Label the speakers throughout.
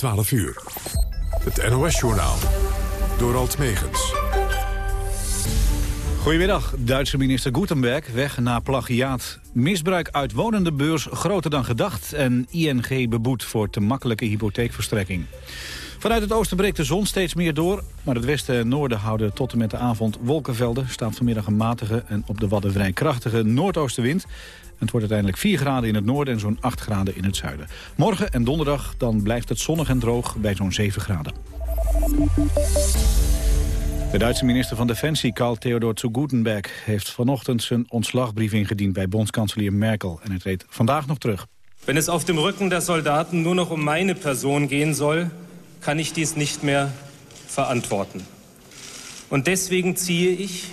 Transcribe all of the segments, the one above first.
Speaker 1: 12 uur. Het NOS-journaal. Door Alt Megens.
Speaker 2: Goedemiddag. Duitse minister Gutenberg weg na plagiaat. Misbruik uitwonende beurs groter dan gedacht... en ING beboet voor te makkelijke hypotheekverstrekking. Vanuit het oosten breekt de zon steeds meer door... maar het westen en noorden houden tot en met de avond wolkenvelden. staat vanmiddag een matige en op de Wadden vrij krachtige noordoostenwind. Het wordt uiteindelijk 4 graden in het noorden en zo'n 8 graden in het zuiden. Morgen en donderdag dan blijft het zonnig en droog bij zo'n 7 graden. De Duitse minister van Defensie, Karl Theodor zu Gutenberg... heeft vanochtend zijn ontslagbrief ingediend bij bondskanselier Merkel. En het reed vandaag nog terug.
Speaker 3: Wenn es auf dem Rücken der Soldaten nur noch um meine Person gehen soll... kann ich dies nicht mehr verantworten. Und deswegen ziehe ich,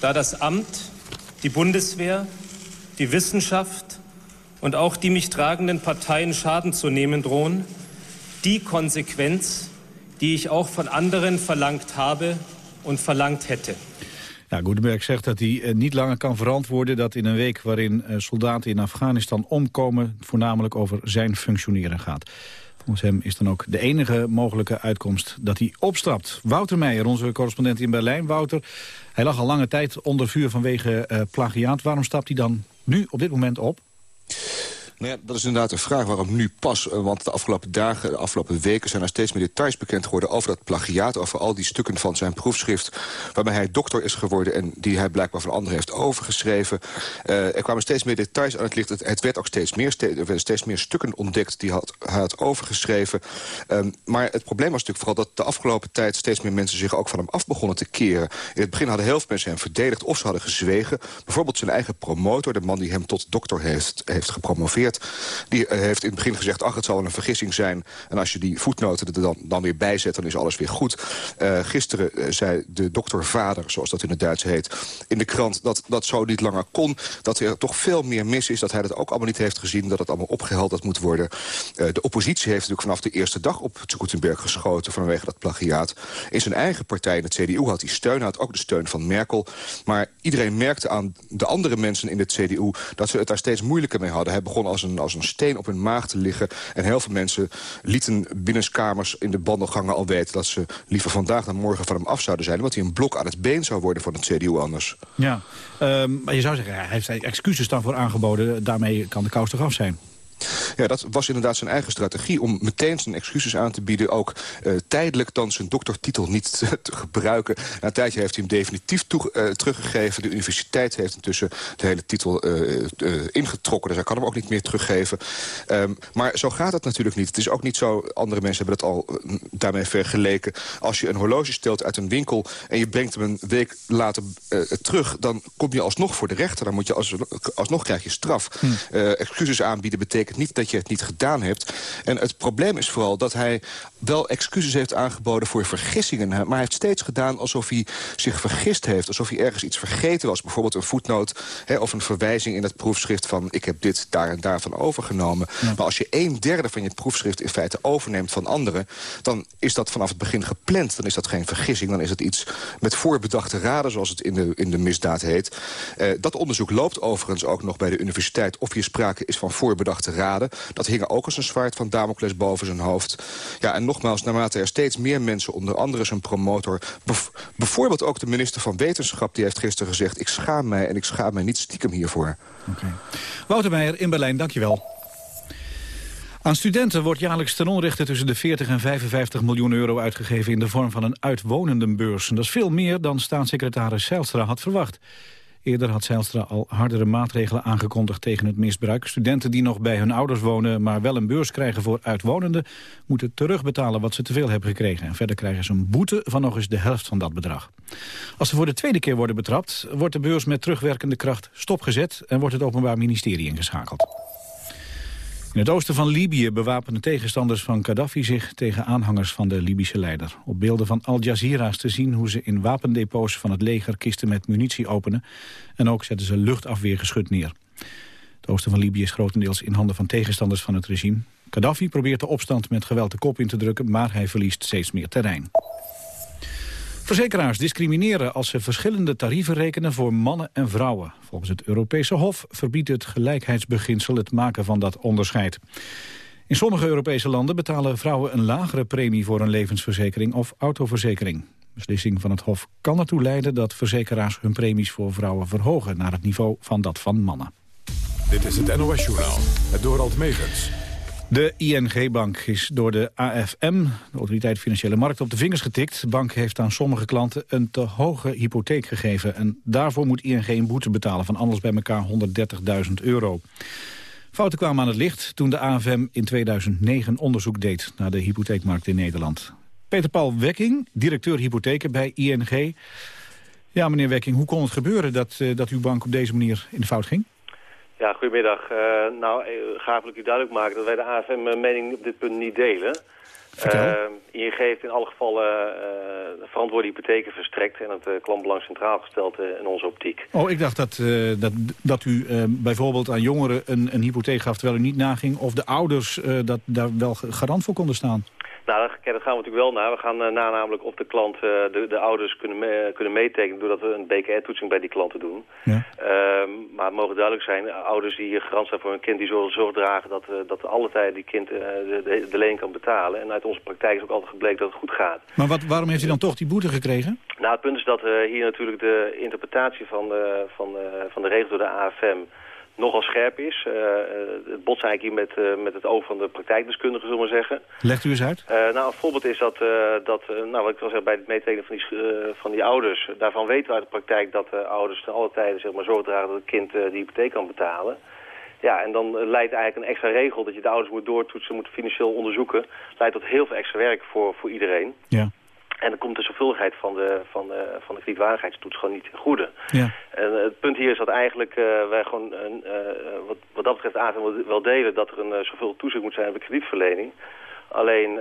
Speaker 3: da das Amt, die Bundeswehr die Wissenschaft und auch die mich tragenden Parteien Schaden zu nehmen drohen, die Konsequenz, die ich auch von anderen verlangt habe und verlangt hätte.
Speaker 2: Ja, Gutenberg zegt dat hij eh, niet langer kan verantwoorden dat in een week waarin eh, soldaten in Afghanistan omkomen, voornamelijk over zijn functioneren gaat. Volgens hem is dan ook de enige mogelijke uitkomst dat hij opstapt. Wouter Meijer, onze correspondent in Berlijn. Wouter, hij lag al lange tijd onder vuur vanwege uh, plagiaat. Waarom stapt hij dan nu op dit moment op?
Speaker 4: Nou dat is inderdaad een vraag waarom nu pas. Eh, want de afgelopen dagen, de afgelopen weken... zijn er steeds meer details bekend geworden over dat plagiaat... over al die stukken van zijn proefschrift... waarbij hij dokter is geworden en die hij blijkbaar van anderen heeft overgeschreven. Uh, er kwamen steeds meer details aan het licht. Het, werd ook steeds meer, steeds, er meer stukken ontdekt... die had, hij had overgeschreven. Um, maar het probleem was natuurlijk vooral dat de afgelopen tijd... steeds meer mensen zich ook van hem af begonnen te keren. In het begin hadden heel veel mensen hem verdedigd of ze hadden gezwegen. Bijvoorbeeld zijn eigen promotor, de man die hem tot dokter heeft, heeft gepromoveerd die eh, heeft in het begin gezegd, ach, het zal een vergissing zijn. En als je die voetnoten er dan, dan weer bijzet, dan is alles weer goed. Uh, gisteren uh, zei de doktervader, zoals dat in het Duits heet... in de krant dat dat zo niet langer kon. Dat er toch veel meer mis is. Dat hij dat ook allemaal niet heeft gezien. Dat het allemaal opgehelderd moet worden. De oppositie heeft natuurlijk vanaf de eerste dag op Gutenberg geschoten... vanwege dat plagiaat. In zijn eigen partij, in het CDU, had hij steun. had ook de steun van Merkel. Maar iedereen merkte aan de andere mensen in het CDU... dat ze het daar steeds moeilijker mee hadden. Hij begon als een, als een steen op hun maag te liggen. En heel veel mensen lieten binnenskamers in de bandelgangen al weten... dat ze liever vandaag dan morgen van hem af zouden zijn... omdat hij een blok aan het been zou worden van het CDU anders.
Speaker 2: Ja, um, maar je zou zeggen, hij heeft excuses daarvoor aangeboden. Daarmee kan de kous toch af zijn?
Speaker 4: Ja, dat was inderdaad zijn eigen strategie om meteen zijn excuses aan te bieden. Ook uh, tijdelijk dan zijn doktertitel niet te, te, gebruiken. Na een tijdje heeft hij hem definitief toe, uh, teruggegeven. De universiteit heeft intussen de hele titel uh, ingetrokken. Dus hij kan hem ook niet meer teruggeven. Um, maar zo gaat het natuurlijk niet. Het is ook niet zo, andere mensen hebben het al daarmee vergeleken. Als je een horloge stelt uit een winkel en je brengt hem een week later terug... dan kom je alsnog voor de rechter. Dan moet je als, alsnog krijg je straf. Hm. excuses aanbieden betekent niet dat je het niet gedaan hebt. En het probleem is vooral dat hij wel excuses heeft aangeboden voor vergissingen. Maar hij heeft steeds gedaan alsof hij zich vergist heeft. Alsof hij ergens iets vergeten was. Bijvoorbeeld een voetnoot of een verwijzing in het proefschrift van... ik heb dit daar en daarvan overgenomen. Maar als je een derde van je proefschrift in feite overneemt van anderen... dan is dat vanaf het begin gepland. Dan is dat geen vergissing. Dan is het iets met voorbedachte raden, zoals het in de, in de misdaad heet. Uh, dat onderzoek loopt overigens ook nog bij de universiteit... of hier sprake is van voorbedachte raden dat hing ook als een zwaard van Damocles boven zijn hoofd. Ja, en nogmaals, naarmate er steeds meer mensen, onder andere zijn promotor... bijvoorbeeld ook de minister van Wetenschap, die heeft gisteren gezegd... ik schaam mij en ik schaam mij niet stiekem hiervoor.
Speaker 2: Okay. Wouter Meijer in Berlijn, dankjewel. Aan studenten wordt jaarlijks ten onrechte tussen de 40 en 55 miljoen euro uitgegeven in de vorm van een uitwonendenbeurs. Dat is veel meer dan staatssecretaris Zijlstra had verwacht. Eerder had Zijlstra al hardere maatregelen aangekondigd tegen het misbruik. Studenten die nog bij hun ouders wonen, maar wel een beurs krijgen voor uitwonenden... moeten terugbetalen wat ze te veel hebben gekregen. En verder krijgen ze een boete van nog eens de helft van dat bedrag. Als ze voor de tweede keer worden betrapt, wordt de beurs met terugwerkende kracht stopgezet... en wordt het Openbaar Ministerie ingeschakeld. In het oosten van Libië bewapenen tegenstanders van Gaddafi zich tegen aanhangers van de Libische leider. Op beelden van Al Jazeera te zien hoe ze in wapendepots van het leger kisten met munitie openen. En ook zetten ze luchtafweergeschut neer. Het oosten van Libië is grotendeels in handen van tegenstanders van het regime. Gaddafi probeert de opstand met geweld de kop in te drukken, maar hij verliest steeds meer terrein. Verzekeraars discrimineren als ze verschillende tarieven rekenen voor mannen en vrouwen. Volgens het Europese Hof verbiedt het gelijkheidsbeginsel het maken van dat onderscheid. In sommige Europese landen betalen vrouwen een lagere premie voor een levensverzekering of autoverzekering. Beslissing van het Hof kan ertoe leiden dat verzekeraars hun premies voor vrouwen verhogen naar het niveau van dat van mannen.
Speaker 1: Dit is het NOS-journaal, het Dorald Megens.
Speaker 2: De ING-bank is door de AFM, de Autoriteit Financiële Markt, op de vingers getikt. De bank heeft aan sommige klanten een te hoge hypotheek gegeven. En daarvoor moet ING een boete betalen van anders bij elkaar 130.000 euro. Fouten kwamen aan het licht toen de AFM in 2009 onderzoek deed naar de hypotheekmarkt in Nederland. Peter Paul Wekking, directeur hypotheken bij ING. Ja, meneer Wekking, hoe kon het gebeuren dat, uh, dat uw bank op deze manier in de fout ging?
Speaker 5: Ja, goedemiddag. Uh, nou, eh, graag wil ik u duidelijk maken dat wij de AFM-mening op dit punt niet delen. Uh, ING heeft in alle gevallen uh, verantwoorde hypotheken verstrekt... en het uh, klantbelang centraal gesteld in onze optiek.
Speaker 2: Oh, ik dacht dat, dat, dat u bijvoorbeeld aan jongeren een, een hypotheek gaf... terwijl u niet naging of de ouders dat daar wel garant voor konden staan.
Speaker 5: Nou, daar gaan we natuurlijk wel naar. We gaan uh, na namelijk of de klant, uh, de, de, ouders kunnen, me, kunnen meetekenen... doordat we een BKR-toetsing bij die klanten doen. Ja. Uh, maar het mogen duidelijk zijn, ouders die garant zijn voor hun kind... die zullen zorg dragen dat, dat alle tijd die kind de, de, de, leen kan betalen. En uit onze praktijk is ook altijd gebleken dat het goed gaat.
Speaker 2: Maar wat, waarom heeft u dan toch die boete gekregen?
Speaker 5: Nou, het punt is dat hier natuurlijk de interpretatie van van, van de regels door de AFM nogal scherp is. Uh, het botst eigenlijk hier met, uh, met het oog van de praktijkdeskundige, zullen we maar zeggen.
Speaker 2: Legt u eens uit?
Speaker 5: Uh, nou, een voorbeeld is dat, dat nou, wat ik al zeg, bij het meetekenen van die, van die ouders... daarvan weten we uit de praktijk dat de ouders ten alle tijden zeg maar, zorg dragen dat het kind de hypotheek kan betalen. Ja, en dan leidt eigenlijk een extra regel dat je de ouders moet doortoetsen, moet financieel onderzoeken. Leidt tot heel veel extra werk voor, voor iedereen.
Speaker 2: Ja.
Speaker 5: En dan komt de zorgvuldigheid van de, van de, van de kredietwaardigheidstoets gewoon niet ten goede.
Speaker 2: Ja.
Speaker 5: En het punt hier is dat eigenlijk uh, wij gewoon, uh, wat, wat dat betreft AFM wel delen... dat er een uh, zoveel toezicht moet zijn op de kredietverlening. Alleen,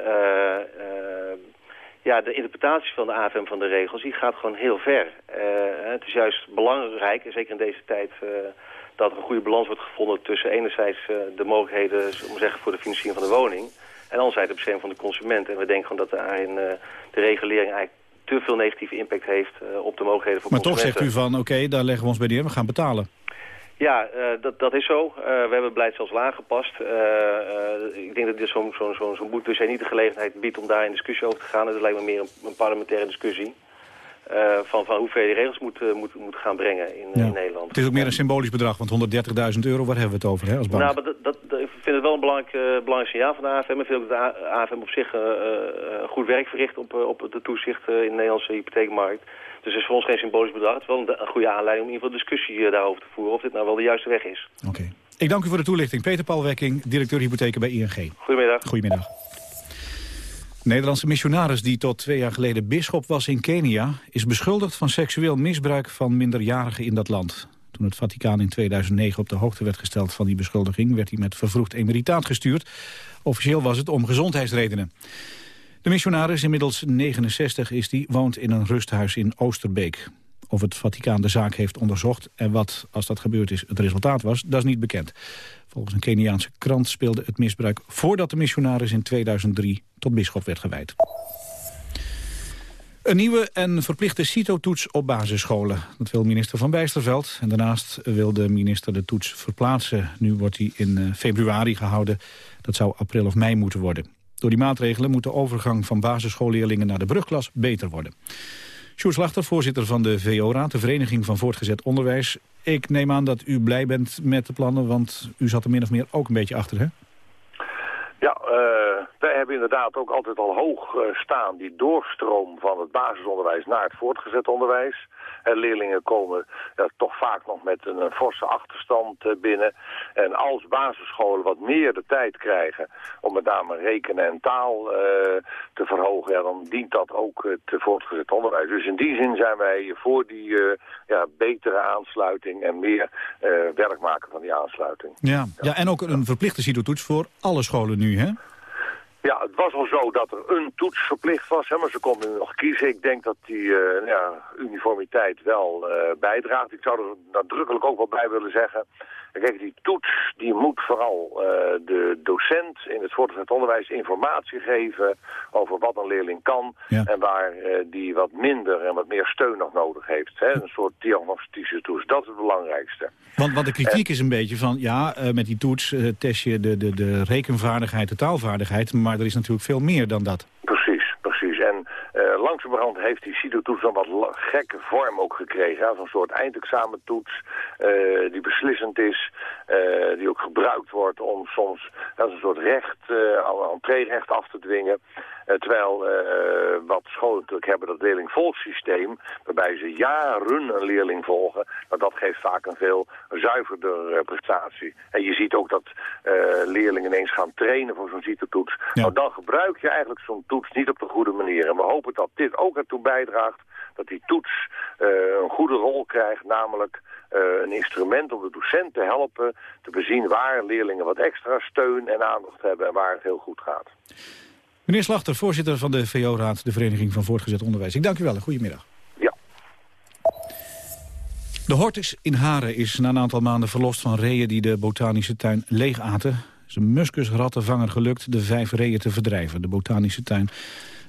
Speaker 5: ja, de interpretatie van de AFM van de regels, die gaat gewoon heel ver. het is juist belangrijk, en zeker in deze tijd dat er een goede balans wordt gevonden tussen enerzijds de mogelijkheden om zeggen, voor de financiering van de woning... En anderzijds de bescherming van de consument. En we denken gewoon dat daarin uh, de regulering eigenlijk te veel negatieve impact heeft uh, op de mogelijkheden voor
Speaker 2: maar
Speaker 5: consumenten.
Speaker 2: Maar toch zegt u van, oké, daar leggen we ons bij neer, we gaan betalen.
Speaker 5: Ja, uh, dat, dat is zo. we hebben het beleid zelfs aangepast. ik denk dat zo'n zo, zo, zo boetdossier niet de gelegenheid biedt om daar in discussie over te gaan. Het lijkt me meer een, een parlementaire discussie. Uh, van, van hoeveel je regels moet, uh, moet, moet gaan brengen in, ja. in, Nederland.
Speaker 2: Het is ook meer een symbolisch bedrag, want 130.000 euro, waar hebben we het over hè, als bank?
Speaker 5: Nou, dat, dat, dat, ik vind het wel een belangrijk, uh, belangrijk signaal van de AFM. Ik vind ook dat de AFM op zich goed werk verricht op, op de toezicht in de Nederlandse hypotheekmarkt. Dus het is voor ons geen symbolisch bedrag. Het is wel een, een goede aanleiding om in ieder geval discussie daarover te voeren of dit nou wel de juiste weg is.
Speaker 2: Oké. Okay. Ik dank u voor de toelichting. Peter Paul Wekking, directeur hypotheken bij ING.
Speaker 5: Goedemiddag.
Speaker 2: Goedemiddag. Nederlandse missionaris die tot twee jaar geleden bisschop was in Kenia... is beschuldigd van seksueel misbruik van minderjarigen in dat land. Toen het Vaticaan in 2009 op de hoogte werd gesteld van die beschuldiging... werd hij met vervroegd emeritaat gestuurd. Officieel was het om gezondheidsredenen. De missionaris, inmiddels 69 is die, woont in een rusthuis in Oosterbeek. Of het Vaticaan de zaak heeft onderzocht en wat, als dat gebeurd is, het resultaat was, dat is niet bekend. Volgens een Keniaanse krant speelde het misbruik voordat de missionaris in 2003 tot bisschop werd gewijd. Een nieuwe en verplichte CITO-toets op basisscholen. Dat wil minister Van Bijsterveld. En daarnaast wil de minister de toets verplaatsen. Nu wordt die in eh, februari gehouden. Dat zou april of mei moeten worden. Door die maatregelen moet de overgang van basisschoolleerlingen naar de brugklas beter worden. Sjoerd Slachter, voorzitter van de VO-raad, de Vereniging van Voortgezet Onderwijs. Ik neem aan dat u blij bent met de plannen, want u zat er min of meer ook een beetje achter, hè?
Speaker 6: Ja, uh, wij hebben inderdaad ook altijd al hoog uh, staan die doorstroom van het basisonderwijs naar het voortgezet onderwijs. En leerlingen komen ja, toch vaak nog met een, een forse achterstand uh, binnen. En als basisscholen wat meer de tijd krijgen om met name rekenen en taal te verhogen, ja, dan dient dat ook het voortgezet onderwijs. Dus in die zin zijn wij voor die ja, betere aansluiting en meer werk maken van die aansluiting.
Speaker 2: Ja, ja. ja en ook een verplichte CITO-toets voor alle scholen nu, hè?
Speaker 6: Ja, het was al zo dat er een toets verplicht was, hè, maar ze konden nog kiezen. Ik denk dat die uh, ja, uniformiteit wel uh, bijdraagt. Ik zou er nadrukkelijk ook wel bij willen zeggen Kijk, die toets die moet vooral uh, de docent in het voortgezet onderwijs informatie geven over wat een leerling kan en waar uh, die wat minder en wat meer steun nog nodig heeft. Hè? Een soort diagnostische toets, dat is het belangrijkste.
Speaker 2: Want, want de kritiek is een beetje van, ja, uh, met die toets test je de, de, de rekenvaardigheid, de taalvaardigheid, maar er is natuurlijk veel meer dan dat.
Speaker 6: Precies. En uh, langzamerhand heeft die CITO-toets een wat gekke vorm ook gekregen. Als een soort eindexamentoets uh, die beslissend is. Uh, die ook gebruikt wordt om soms als een soort recht, uh, entreerecht af te dwingen. Terwijl wat scholen natuurlijk hebben, dat leerlingvolgsysteem, waarbij ze jaren een leerling volgen, maar dat geeft vaak een veel zuiverder prestatie. En je ziet ook dat leerlingen ineens gaan trainen voor zo'n CITO-toets. Ja. Nou, dan gebruik je eigenlijk zo'n toets niet op de goede manier. En we hopen dat dit ook ertoe bijdraagt dat die toets uh, een goede rol krijgt, namelijk uh, een instrument om de docent te helpen te bezien waar leerlingen wat extra steun en aandacht hebben en waar het heel goed gaat.
Speaker 2: Meneer Slachter, voorzitter van de VO-raad, de Vereniging van Voortgezet Onderwijs. Ik dank u wel, een goedemiddag.
Speaker 6: Ja.
Speaker 2: De Hortus in Haren is na een aantal maanden verlost van reeën die de botanische tuin leegaten. Het is een muskusrattenvanger gelukt de vijf reeën te verdrijven. De botanische tuin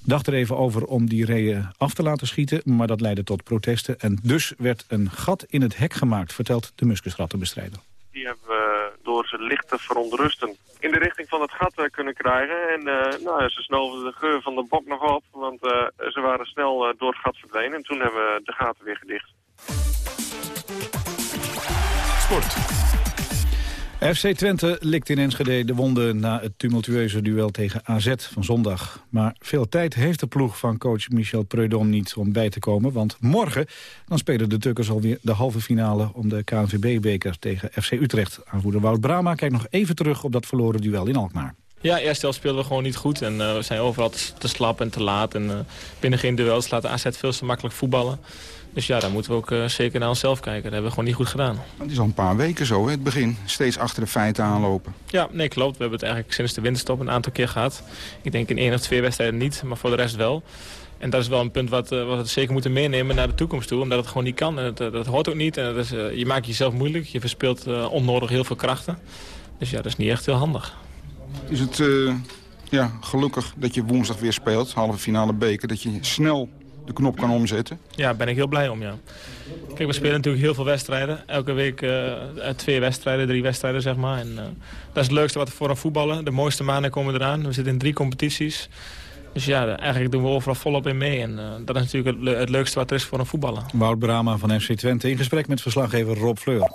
Speaker 2: dacht er even over om die reeën af te laten schieten, maar dat leidde tot protesten. En dus werd een gat in het hek gemaakt, vertelt de muskusrattenbestrijder.
Speaker 7: Die hebben we door ze licht te verontrusten in de richting van het gat uh, kunnen krijgen. En uh, nou, ze snoven de geur van de bok nog op, want uh, ze waren snel door het gat verdwenen. En toen hebben we de gaten weer gedicht.
Speaker 1: Sport.
Speaker 2: FC Twente likt in Enschede de wonden na het tumultueuze duel tegen AZ van zondag. Maar veel tijd heeft de ploeg van coach Michel Preudom niet om bij te komen. Want morgen dan spelen de Tukkers alweer de halve finale om de KNVB-beker tegen FC Utrecht. Aanvoerder Wout Brama kijkt nog even terug op dat verloren duel in Alkmaar.
Speaker 8: Ja, eerst helft speelden we gewoon niet goed. En uh, we zijn overal te, slap en te laat. En uh, binnen geen duels laat AZ veel te makkelijk voetballen. Dus ja, daar moeten we ook uh, zeker naar onszelf kijken. Dat hebben we gewoon niet goed gedaan.
Speaker 9: Het is al een paar weken zo, hè, het begin. Steeds achter de feiten aanlopen.
Speaker 8: Ja, nee, klopt. We hebben het eigenlijk sinds de winterstop een aantal keer gehad. Ik denk in één of twee wedstrijden niet, maar voor de rest wel. En dat is wel een punt wat, uh, wat we zeker moeten meenemen naar de toekomst toe. Omdat het gewoon niet kan. En het, dat hoort ook niet. En dat is, je maakt jezelf moeilijk. Je verspeelt onnodig heel veel krachten. Dus ja, dat is niet echt heel handig.
Speaker 9: Is het ja, gelukkig dat je woensdag weer speelt, halve finale beker, dat je snel de knop kan omzetten?
Speaker 8: Ja, ben ik heel blij om, ja. Kijk, we spelen natuurlijk heel veel wedstrijden. Elke week uh, twee wedstrijden, drie wedstrijden, zeg maar. En, uh, dat is het leukste wat we voor een voetballen. De mooiste maanden komen eraan. We zitten in drie competities. Dus ja, eigenlijk doen we overal volop in mee. En uh, dat is natuurlijk het, het, leukste wat er is voor een voetballer.
Speaker 2: Wout Brama van FC Twente in gesprek met verslaggever Rob Fleur.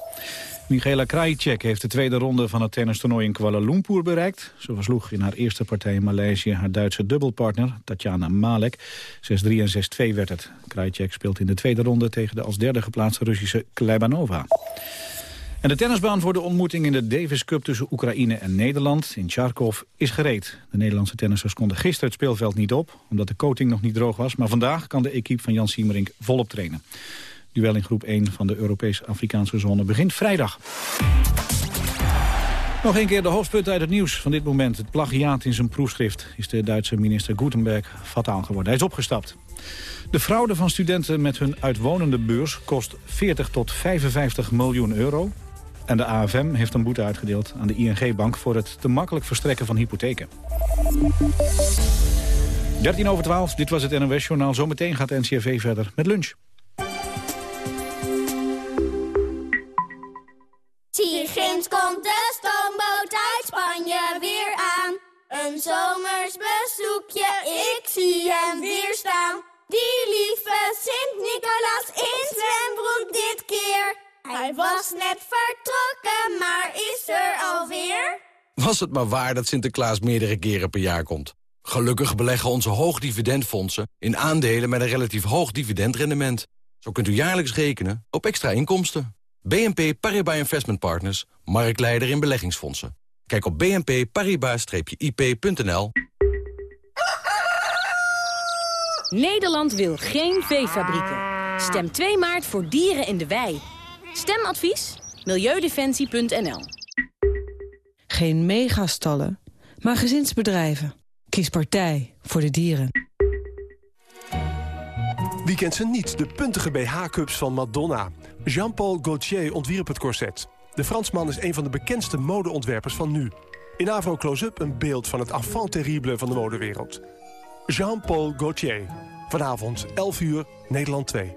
Speaker 2: Michaela Krajicek heeft de tweede ronde van het tennistoernooi in Kuala Lumpur bereikt. Ze versloeg in haar eerste partij in Maleisië haar Duitse dubbelpartner Tatjana Malek. 6-3 en 6-2 werd het. Krajicek speelt in de tweede ronde tegen de als derde geplaatste Russische Klebanova. En de tennisbaan voor de ontmoeting in de Davis Cup tussen Oekraïne en Nederland in Charkov is gereed. De Nederlandse tennissers konden gisteren het speelveld niet op, omdat de coating nog niet droog was. Maar vandaag kan de equipe van Jan Siemerink volop trainen duel in groep 1 van de Europees-Afrikaanse zone begint vrijdag. Nog een keer de hoofdpunten uit het nieuws van dit moment. Het plagiaat in zijn proefschrift is de Duitse minister Gutenberg fataal geworden. Hij is opgestapt. De fraude van studenten met hun uitwonende beurs kost 40 tot 55 miljoen euro. En de AFM heeft een boete uitgedeeld aan de ING-bank... voor het te makkelijk verstrekken van hypotheken. 13 over 12, dit was het NOS-journaal. Zometeen gaat NCRV verder met lunch.
Speaker 10: Komt de stoomboot uit Spanje weer aan. Een zomers bezoekje, ik zie hem weer staan. Die lieve Sint-Nicolaas in zwembroek dit keer. Hij was net vertrokken, maar is er alweer.
Speaker 11: Was het maar waar dat Sinterklaas meerdere keren per jaar komt. Gelukkig beleggen onze hoogdividendfondsen in aandelen met een relatief hoog dividendrendement. Zo kunt u jaarlijks rekenen op extra inkomsten. BNP Paribas Investment Partners, marktleider in beleggingsfondsen. Kijk op bnpparibas-ip.nl.
Speaker 12: Nederland wil geen veefabrieken. Stem 2 maart voor dieren in de wei. Stemadvies? Milieudefensie.nl
Speaker 13: Geen megastallen, maar gezinsbedrijven. Kies partij voor de dieren.
Speaker 14: Wie kent ze niet, de puntige BH-cups van Madonna. Jean-Paul Gaultier ontwierp het corset. De Fransman is een van de bekendste modeontwerpers van nu. In Avro Close-up een beeld van het enfant terrible van de modewereld. Jean-Paul Gaultier. Vanavond 11 uur, Nederland 2.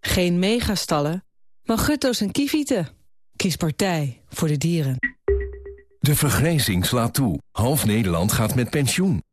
Speaker 13: Geen megastallen, maar gutto's en kievieten. Kies partij voor de dieren.
Speaker 15: De vergrijzing slaat toe. Half Nederland gaat met pensioen.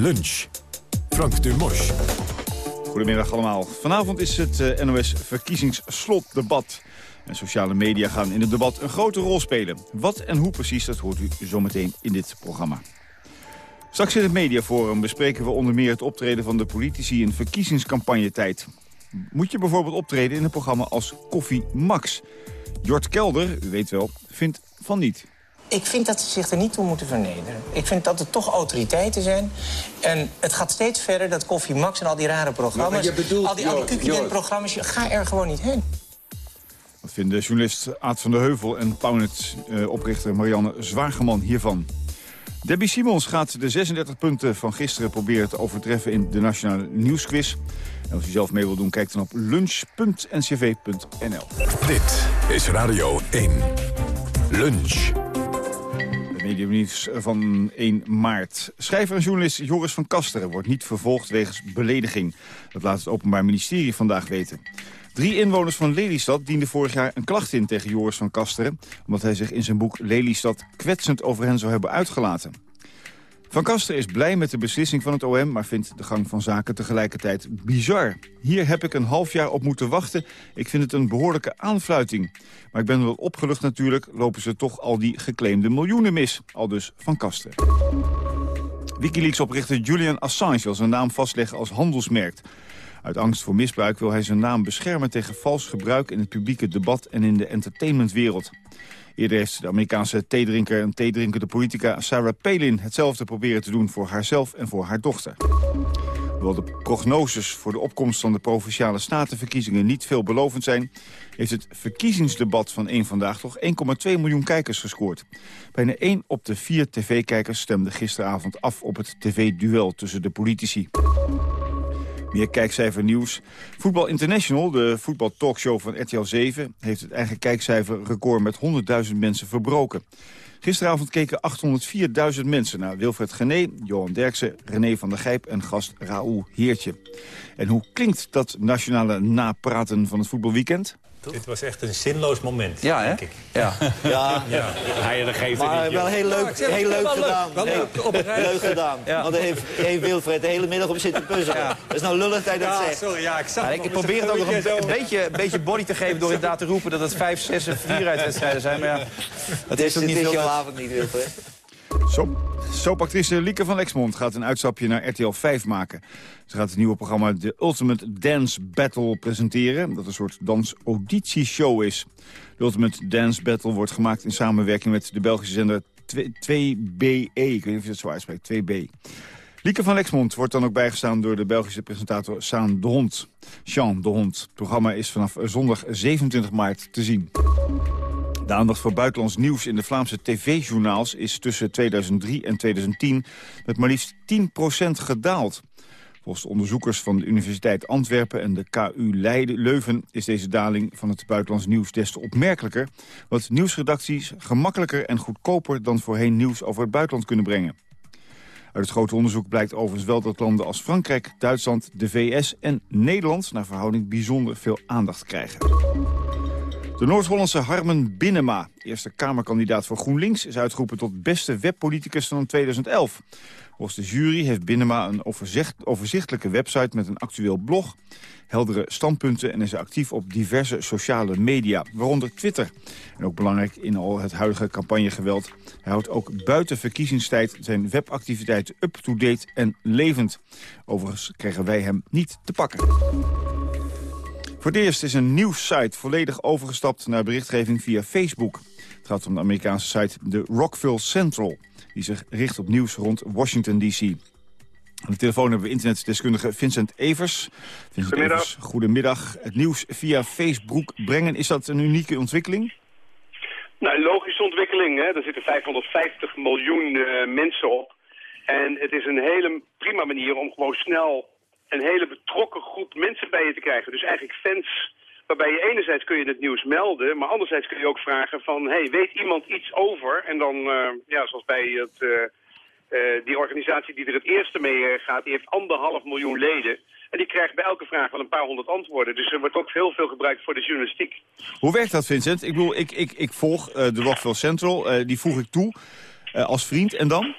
Speaker 1: Lunch. Frank Dumos.
Speaker 16: Goedemiddag allemaal. Vanavond is het uh, NOS verkiezingsslotdebat. En sociale media gaan in het debat een grote rol spelen. Wat en hoe precies, dat hoort u zometeen in dit programma. Straks in het Mediaforum bespreken we onder meer het optreden van de politici in verkiezingscampagnetijd. Moet je bijvoorbeeld optreden in een programma als Koffie Max? Jort Kelder, u weet wel, vindt van niet.
Speaker 17: Ik vind dat ze zich er niet toe moeten vernederen. Ik vind dat er toch autoriteiten zijn. En het gaat steeds verder, dat Koffie Max en al die rare programma's...
Speaker 16: je bedoelt,
Speaker 17: al die, al die programma's ga er gewoon niet heen.
Speaker 16: Wat vinden journalist Aad van der Heuvel en Pownet-oprichter Marianne Zwageman hiervan? Debbie Simons gaat de 36 punten van gisteren proberen te overtreffen in de Nationale Nieuwsquiz. En als u zelf mee wil doen, kijk dan op lunch.ncv.nl.
Speaker 1: Dit is Radio 1. Lunch.
Speaker 16: Mediumnieuws van 1 maart. Schrijver en journalist Joris van Kasteren wordt niet vervolgd wegens belediging. Dat laat het Openbaar Ministerie vandaag weten. Drie inwoners van Lelystad dienden vorig jaar een klacht in tegen Joris van Kasteren... omdat hij zich in zijn boek Lelystad kwetsend over hen zou hebben uitgelaten. Van Kaster is blij met de beslissing van het OM... maar vindt de gang van zaken tegelijkertijd bizar. Hier heb ik een half jaar op moeten wachten. Ik vind het een behoorlijke aanfluiting. Maar ik ben wel opgelucht natuurlijk. Lopen ze toch al die geclaimde miljoenen mis. Al dus Van Kaster. Wikileaks-oprichter Julian Assange wil zijn naam vastleggen als handelsmerk. Uit angst voor misbruik wil hij zijn naam beschermen tegen vals gebruik... in het publieke debat en in de entertainmentwereld. Eerder heeft de Amerikaanse theedrinker en theedrinkende politica Sarah Palin hetzelfde proberen te doen voor haarzelf en voor haar dochter. Hoewel de prognoses voor de opkomst van de Provinciale Statenverkiezingen niet veelbelovend zijn, heeft het verkiezingsdebat van één Vandaag toch 1,2 miljoen kijkers gescoord. Bijna 1 op de 4 tv-kijkers stemde gisteravond af op het tv-duel tussen de politici. Meer kijkcijfer nieuws. Voetbal International, de voetbaltalkshow van RTL 7... heeft het eigen kijkcijferrecord met 100.000 mensen verbroken. Gisteravond keken 804.000 mensen naar Wilfred Gené, Johan Derksen, René van der Gijp en gast Raoul Heertje. En hoe klinkt dat nationale napraten van het voetbalweekend?
Speaker 18: Dit was echt een zinloos moment,
Speaker 19: ja,
Speaker 18: denk ik.
Speaker 19: Ja, ja.
Speaker 18: ja. Hij er geeft
Speaker 19: maar
Speaker 18: niet,
Speaker 19: wel heel leuk,
Speaker 18: Ja,
Speaker 19: heel leuk
Speaker 18: wel
Speaker 19: gedaan.
Speaker 18: Wel
Speaker 19: Heel-
Speaker 18: leuk.
Speaker 19: leuk gedaan.
Speaker 18: Ja.
Speaker 19: Want daar heeft, heeft Wilfred de hele middag op zitten puzzelen. Dat is nou lullig dat hij dat
Speaker 18: Ja,
Speaker 19: zegt.
Speaker 18: sorry, ja, ik zag
Speaker 19: ik probeer het ook nog een, een
Speaker 18: beetje
Speaker 19: een beetje body te geven door inderdaad te roepen dat het 5, 6 en 4 uitwedstrijden zijn. Maar ja, dat is, is niet is veel. jouw avond niet, Wilfred.
Speaker 16: Soap- Soapactrice Lieke van Lexmond gaat een uitstapje naar RTL 5 maken. Ze gaat het nieuwe programma The Ultimate Dance Battle presenteren... dat een soort dans-auditieshow is. De Ultimate Dance Battle wordt gemaakt in samenwerking met de Belgische zender 2BE. Ik weet niet of je het zo uitspreekt, 2B. Lieke van Lexmond wordt dan ook bijgestaan door de Belgische presentator Saan de Hond. Jean de Hond. Het programma is vanaf zondag 27 maart te zien. De aandacht voor buitenlands nieuws in de Vlaamse tv-journaals... is tussen 2003 en 2010 met maar liefst 10% gedaald. Volgens de onderzoekers van de Universiteit Antwerpen en de KU Leuven... is deze daling van het buitenlands nieuws des te opmerkelijker... wat nieuwsredacties gemakkelijker en goedkoper dan voorheen nieuws over het buitenland kunnen brengen. Uit het grote onderzoek blijkt overigens wel dat landen als Frankrijk, Duitsland, de VS en Nederland... naar verhouding bijzonder veel aandacht krijgen. De Noord-Hollandse Harmen Binnenma, eerste Kamerkandidaat voor GroenLinks... is uitgeroepen tot beste webpoliticus van 2011. Volgens de jury heeft Binnenma een overzicht, overzichtelijke website met een actueel blog... heldere standpunten en is actief op diverse sociale media, waaronder Twitter. En ook belangrijk in al het huidige campagnegeweld. Hij houdt ook buiten verkiezingstijd zijn webactiviteiten up-to-date en levend. Overigens krijgen wij hem niet te pakken. Voor het eerst is een nieuwssite volledig overgestapt naar berichtgeving via Facebook. Het gaat om de Amerikaanse site The Rockville Central... die zich richt op nieuws rond Washington D.C. Aan de telefoon hebben we internetdeskundige Vincent Evers. Vincent
Speaker 20: Goedemiddag.
Speaker 16: Evers, goedemiddag. Het nieuws via Facebook brengen, is dat een unieke ontwikkeling?
Speaker 20: Nou, een logische ontwikkeling. Hè? Er zitten 550 miljoen eh, mensen op. En het is een hele prima manier om gewoon snel een hele betrokken groep mensen bij je te krijgen. Dus eigenlijk fans waarbij je enerzijds kun je het nieuws melden... maar anderzijds kun je ook vragen van... hey, weet iemand iets over? En dan, eh, ja, zoals bij het, eh, eh, die organisatie die er het eerste mee gaat... die heeft anderhalf miljoen leden... En die krijgt bij elke vraag wel een paar honderd antwoorden. Dus er wordt ook heel veel gebruikt voor de journalistiek.
Speaker 16: Hoe werkt dat, Vincent? Ik bedoel, ik, ik, ik volg de Rockville Central, die voeg ik toe als vriend. En dan?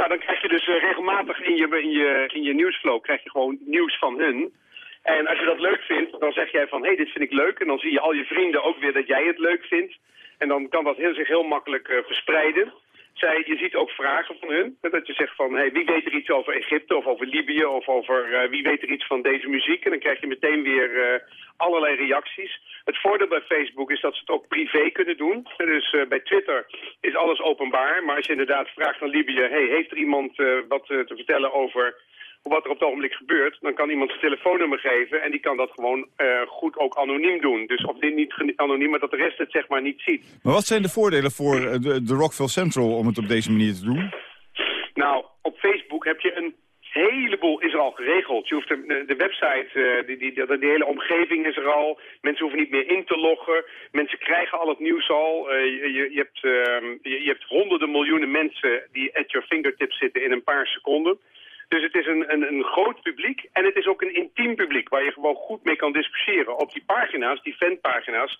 Speaker 20: Nou, dan krijg je dus eh, regelmatig in je, in, je, in je nieuwsflow krijg je gewoon nieuws van hun. En als je dat leuk vindt, dan zeg jij van, hé, hey, dit vind ik leuk. En dan zie je al je vrienden ook weer dat jij het leuk vindt. En dan kan dat heel, zich heel makkelijk eh, verspreiden. Zij, je ziet ook vragen van hun. Dat je zegt van, hey, wie weet er iets over Egypte of over Libië of over eh, wie weet er iets van deze muziek. En dan krijg je meteen weer eh, allerlei reacties. Het voordeel bij Facebook is dat ze het ook privé kunnen doen. En Dus eh, bij Twitter is alles openbaar. Maar als je inderdaad vraagt aan Libië, hey, heeft er iemand wat te vertellen over wat er op het ogenblik gebeurt, dan kan iemand zijn telefoonnummer geven en die kan dat gewoon eh, goed ook anoniem doen. Dus of dit niet anoniem, maar dat de rest het zeg maar niet ziet.
Speaker 16: Maar wat zijn de voordelen voor eh, de, de Rockville Central om het op deze manier te doen?
Speaker 20: Nou, op Facebook heb je een heleboel is er al geregeld. Je hoeft de, de website, eh, die, die, die, die hele omgeving is er al. Mensen hoeven niet meer in te loggen. Mensen krijgen al het nieuws al. Je, je, hebt, ehm, je, je hebt honderden miljoenen mensen die at your fingertips zitten in een paar seconden. Dus het is een, een, een groot publiek en het is ook een intiem publiek waar je gewoon goed mee kan discussiëren. Op die pagina's, die fanpagina's,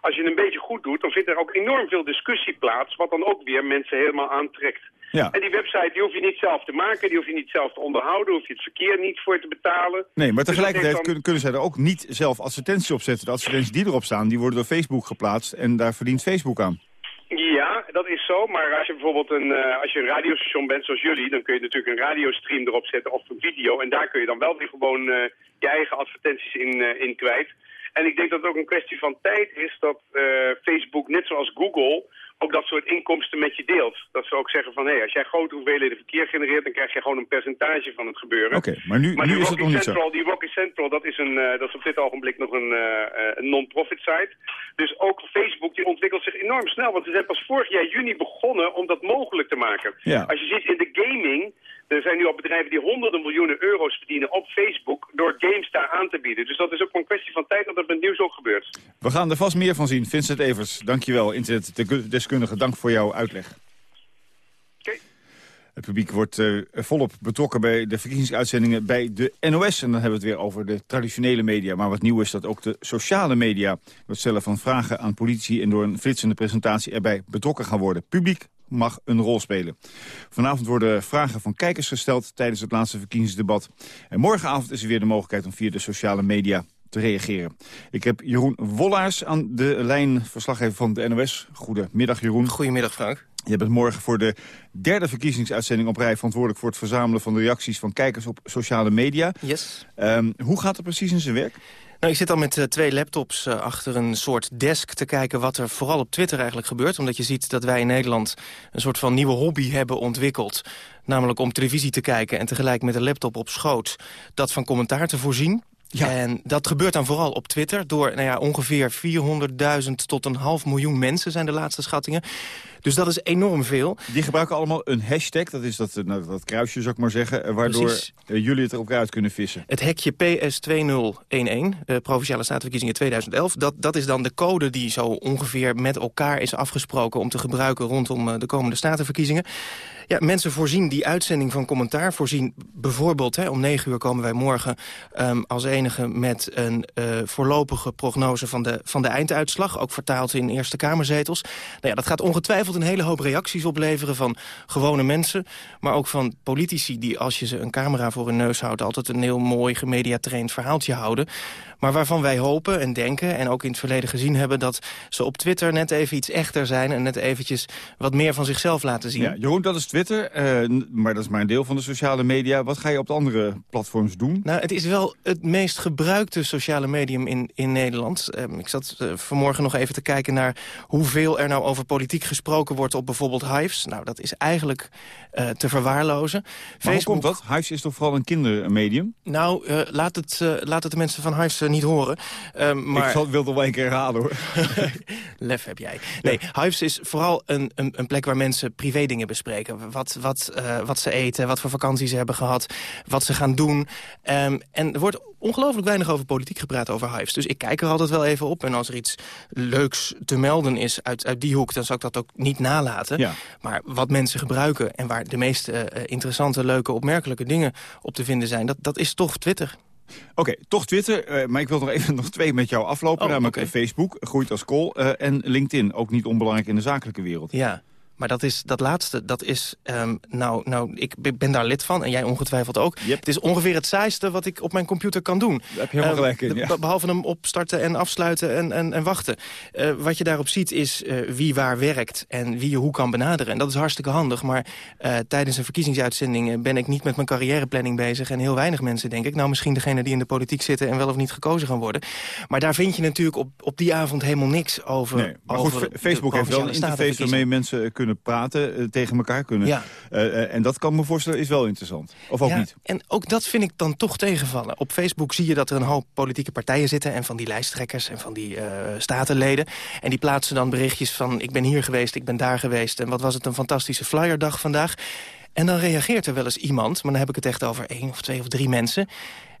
Speaker 20: als je het een beetje goed doet, dan vindt er ook enorm veel discussie plaats, wat dan ook weer mensen helemaal aantrekt.
Speaker 16: Ja.
Speaker 20: En die website die hoef je niet zelf te maken, die hoef je niet zelf te onderhouden, hoef je het verkeer niet voor te betalen.
Speaker 16: Nee, maar
Speaker 20: Dus
Speaker 16: tegelijkertijd
Speaker 20: dan-
Speaker 16: kunnen, kunnen zij er ook niet zelf advertenties op zetten. De advertenties die erop staan, die worden door Facebook geplaatst en daar verdient Facebook aan.
Speaker 20: Ja, dat is zo. Maar als je bijvoorbeeld een, eh, als je een radiostation bent zoals jullie... dan kun je natuurlijk een radiostream erop zetten of een video. En daar kun je dan wel weer gewoon eh, je eigen advertenties in, eh, in kwijt. En ik denk dat het ook een kwestie van tijd is dat Facebook, net zoals Google... ook dat soort inkomsten met je deelt. Dat ze ook zeggen van, hé, als jij grote hoeveelheden verkeer genereert... dan krijg je gewoon een percentage van het gebeuren.
Speaker 16: Oké, maar nu,
Speaker 20: Maar
Speaker 16: nu is het nog niet zo.
Speaker 20: Die Rocky Central, dat is, een, eh, dat is op dit ogenblik nog een, eh, eh, een non-profit site. Dus ook Facebook die ontwikkelt zich enorm snel. Want ze zijn pas vorig jaar juni begonnen om dat mogelijk te maken.
Speaker 16: Ja.
Speaker 20: Als je ziet in de gaming, er zijn nu al bedrijven die honderden miljoenen euro's verdienen op Facebook... door games daar aan te bieden. Dus dat is ook een kwestie van tijd dat dat met nieuws ook gebeurt.
Speaker 16: We gaan er vast meer van zien. Vincent Evers, dankjewel. Internetdeskundige, dank voor jouw uitleg. Het publiek wordt eh, volop betrokken bij de verkiezingsuitzendingen bij de NOS. En dan hebben we het weer over de traditionele media. Maar wat nieuw is dat ook de sociale media... door het stellen van vragen aan politici... en door een flitsende presentatie erbij betrokken gaan worden. Publiek mag een rol spelen. Vanavond worden vragen van kijkers gesteld tijdens het laatste verkiezingsdebat. En morgenavond is er weer de mogelijkheid om via de sociale media te reageren. Ik heb Jeroen Wollaars aan de lijn, verslaggever van de NOS. Goedemiddag Jeroen.
Speaker 21: Goedemiddag Frank.
Speaker 16: Je bent morgen voor de derde verkiezingsuitzending op rij... verantwoordelijk voor het verzamelen van de reacties van kijkers op sociale media.
Speaker 21: Yes.
Speaker 16: Ehm, hoe gaat het precies in zijn werk?
Speaker 21: Nou, ik zit al met eh, twee laptops eh, achter een soort desk te kijken... wat er vooral op Twitter eigenlijk gebeurt. Omdat je ziet dat wij in Nederland een soort van nieuwe hobby hebben ontwikkeld. Namelijk om televisie te kijken en tegelijk met een laptop op schoot... dat van commentaar te voorzien. En dat gebeurt dan vooral op Twitter door nou ja, ongeveer 400.000 tot een half miljoen mensen zijn de laatste schattingen. Dus dat is enorm veel.
Speaker 16: Die gebruiken allemaal een hashtag, dat is dat, eh, nou, dat kruisje zou ik maar zeggen... eh, waardoor
Speaker 21: Precies.
Speaker 16: eh, jullie het er ook uit kunnen vissen.
Speaker 21: Het hekje PS2011, de Provinciale Statenverkiezingen 2011... Dat, dat is dan de code die zo ongeveer met elkaar is afgesproken... om te gebruiken rondom de komende Statenverkiezingen. Ja, mensen voorzien die uitzending van commentaar. Voorzien bijvoorbeeld, hè, om negen uur komen wij morgen... ehm, als enige met een voorlopige prognose van de, van de einduitslag. Ook vertaald in Eerste Kamerzetels. Nou ja, dat gaat ongetwijfeld een hele hoop reacties opleveren... van gewone mensen, maar ook van politici... die als je ze een camera voor hun neus houdt... altijd een heel mooi gemediatraind verhaaltje houden. Maar waarvan wij hopen en denken, en ook in het verleden gezien hebben... dat ze op Twitter net even iets echter zijn... en net eventjes wat meer van zichzelf laten zien.
Speaker 16: Ja, Jeroen, dat is Twitter, eh, maar dat is maar een deel van de sociale media. Wat ga je op de andere platforms doen?
Speaker 21: Nou, het is wel het meest gebruikte sociale medium in, in Nederland. Ehm, ik zat uh, vanmorgen nog even te kijken naar hoeveel er nou over politiek gesproken wordt op bijvoorbeeld Hives. Nou, dat is eigenlijk uh, te verwaarlozen.
Speaker 16: Maar Facebook... hoe komt dat? Hives is toch vooral een kindermedium?
Speaker 21: Nou, laat, het, laat het de mensen van Hives niet horen. Ehm, maar...
Speaker 16: Ik zal, wil het wel een keer herhalen hoor.
Speaker 21: Lef heb jij. Nee, ja. Hives is vooral een, een, een, plek waar mensen privé dingen bespreken. Wat, wat, wat ze eten, wat voor vakanties ze hebben gehad, wat ze gaan doen. Um, en er wordt ongelooflijk weinig over politiek gepraat over Hives. Dus ik kijk er altijd wel even op. En als er iets leuks te melden is uit, uit die hoek... dan zal ik dat ook niet nalaten.
Speaker 16: Ja.
Speaker 21: Maar wat mensen gebruiken en waar de meest uh, interessante, leuke, opmerkelijke dingen op te vinden zijn... dat, dat is toch Twitter.
Speaker 16: Oké, okay, toch Twitter. Uh, maar ik wil nog even nog twee met jou aflopen.
Speaker 21: Oh,
Speaker 16: namelijk
Speaker 21: okay.
Speaker 16: Facebook, groeit als kool. Uh, en LinkedIn, ook niet onbelangrijk in de zakelijke wereld.
Speaker 21: Ja. Maar dat, is, dat laatste, dat is... Um, nou, nou, ik ben daar lid van en jij ongetwijfeld ook.
Speaker 16: Yep.
Speaker 21: Het is ongeveer het saaiste wat ik op mijn computer kan doen.
Speaker 16: Daar heb je helemaal uh, gelijk in, ja.
Speaker 21: Behalve hem opstarten en afsluiten en, en, en wachten. Uh, wat je daarop ziet is uh, wie waar werkt en wie je hoe kan benaderen. En dat is hartstikke handig. Maar uh, tijdens een verkiezingsuitzending ben ik niet met mijn carrièreplanning bezig. En heel weinig mensen, denk ik. Nou, misschien degene die in de politiek zitten en wel of niet gekozen gaan worden. Maar daar vind je natuurlijk op, op die avond helemaal niks over.
Speaker 16: Nee, maar goed,
Speaker 21: over
Speaker 16: Facebook heeft wel een interface waarmee mensen kunnen kunnen praten, uh, tegen elkaar kunnen.
Speaker 21: Ja.
Speaker 16: Uh, en dat kan me voorstellen is wel interessant. Of ook
Speaker 21: ja,
Speaker 16: niet?
Speaker 21: En ook dat vind ik dan toch tegenvallen. Op Facebook zie je dat er een hoop politieke partijen zitten... en van die lijsttrekkers en van die statenleden. En die plaatsen dan berichtjes van... ik ben hier geweest, ik ben daar geweest... en wat was het een fantastische flyerdag vandaag. En dan reageert er wel eens iemand... maar dan heb ik het echt over één of twee of drie mensen...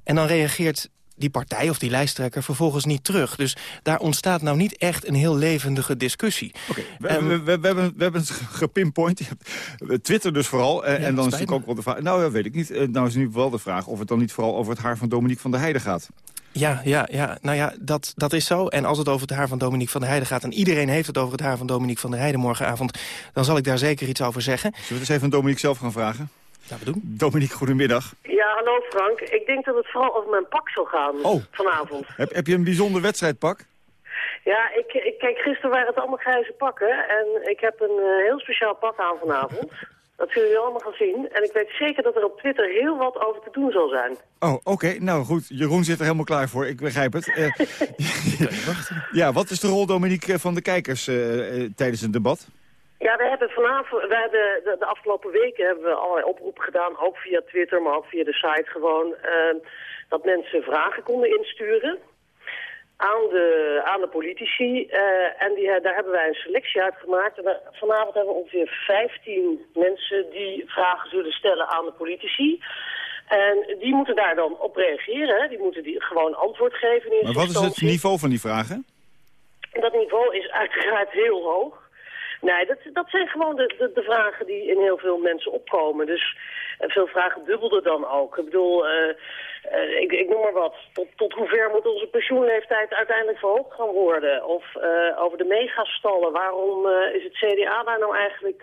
Speaker 21: en dan reageert die partij of die lijsttrekker vervolgens niet terug. Dus daar ontstaat nou niet echt een heel levendige discussie.
Speaker 16: Oké, okay. um, we, we, we, hebben, we hebben het gepinpoint. Twitter dus vooral. Ja, en dan is natuurlijk ook wel de vraag... Nou, dat weet ik niet. Uh, nou is nu wel de vraag of het dan niet vooral over het haar van Dominique van der Heijden gaat.
Speaker 21: Ja, ja, ja. Nou ja, dat, dat is zo. En als het over het haar van Dominique van der Heijden gaat... en iedereen heeft het over het haar van Dominique van der Heijden morgenavond... dan zal ik daar zeker iets over zeggen.
Speaker 16: Zullen we eens even aan Dominique zelf gaan vragen?
Speaker 21: We doen.
Speaker 16: Dominique, goedemiddag.
Speaker 22: Ja, hallo Frank. Ik denk dat het vooral over mijn pak zal gaan
Speaker 16: oh.
Speaker 22: vanavond.
Speaker 16: Heb, heb je een bijzonder wedstrijdpak?
Speaker 22: Ja, ik, ik, kijk, gisteren waren het allemaal grijze pakken. En ik heb een uh, heel speciaal pak aan vanavond. Dat zullen jullie allemaal gaan zien. En ik weet zeker dat er op Twitter heel wat over te doen zal zijn.
Speaker 16: Oh, oké. Okay. Nou goed, Jeroen zit er helemaal klaar voor. Ik begrijp het. Uh, ja, wat is de rol, Dominique, van de kijkers uh, tijdens het debat?
Speaker 22: Ja, we hebben vanavond, we hebben de, de, afgelopen weken hebben we allerlei oproepen gedaan, ook via Twitter, maar ook via de site gewoon, uh, dat mensen vragen konden insturen aan de, aan de politici. Uh, en die, daar hebben wij een selectie uit gemaakt. En we, vanavond hebben we ongeveer 15 mensen die vragen zullen stellen aan de politici. En die moeten daar dan op reageren. Hè. Die moeten die gewoon antwoord geven. In
Speaker 16: maar wat is het niveau van die vragen?
Speaker 22: Dat niveau is uiteraard heel hoog. Nee, dat, dat zijn gewoon de, de, de, vragen die in heel veel mensen opkomen. Dus en veel vragen dubbelden dan ook. Ik bedoel, uh, uh, ik, ik, noem maar wat. Tot, tot hoe ver moet onze pensioenleeftijd uiteindelijk verhoogd gaan worden? Of uh, over de megastallen. Waarom is het CDA daar nou eigenlijk...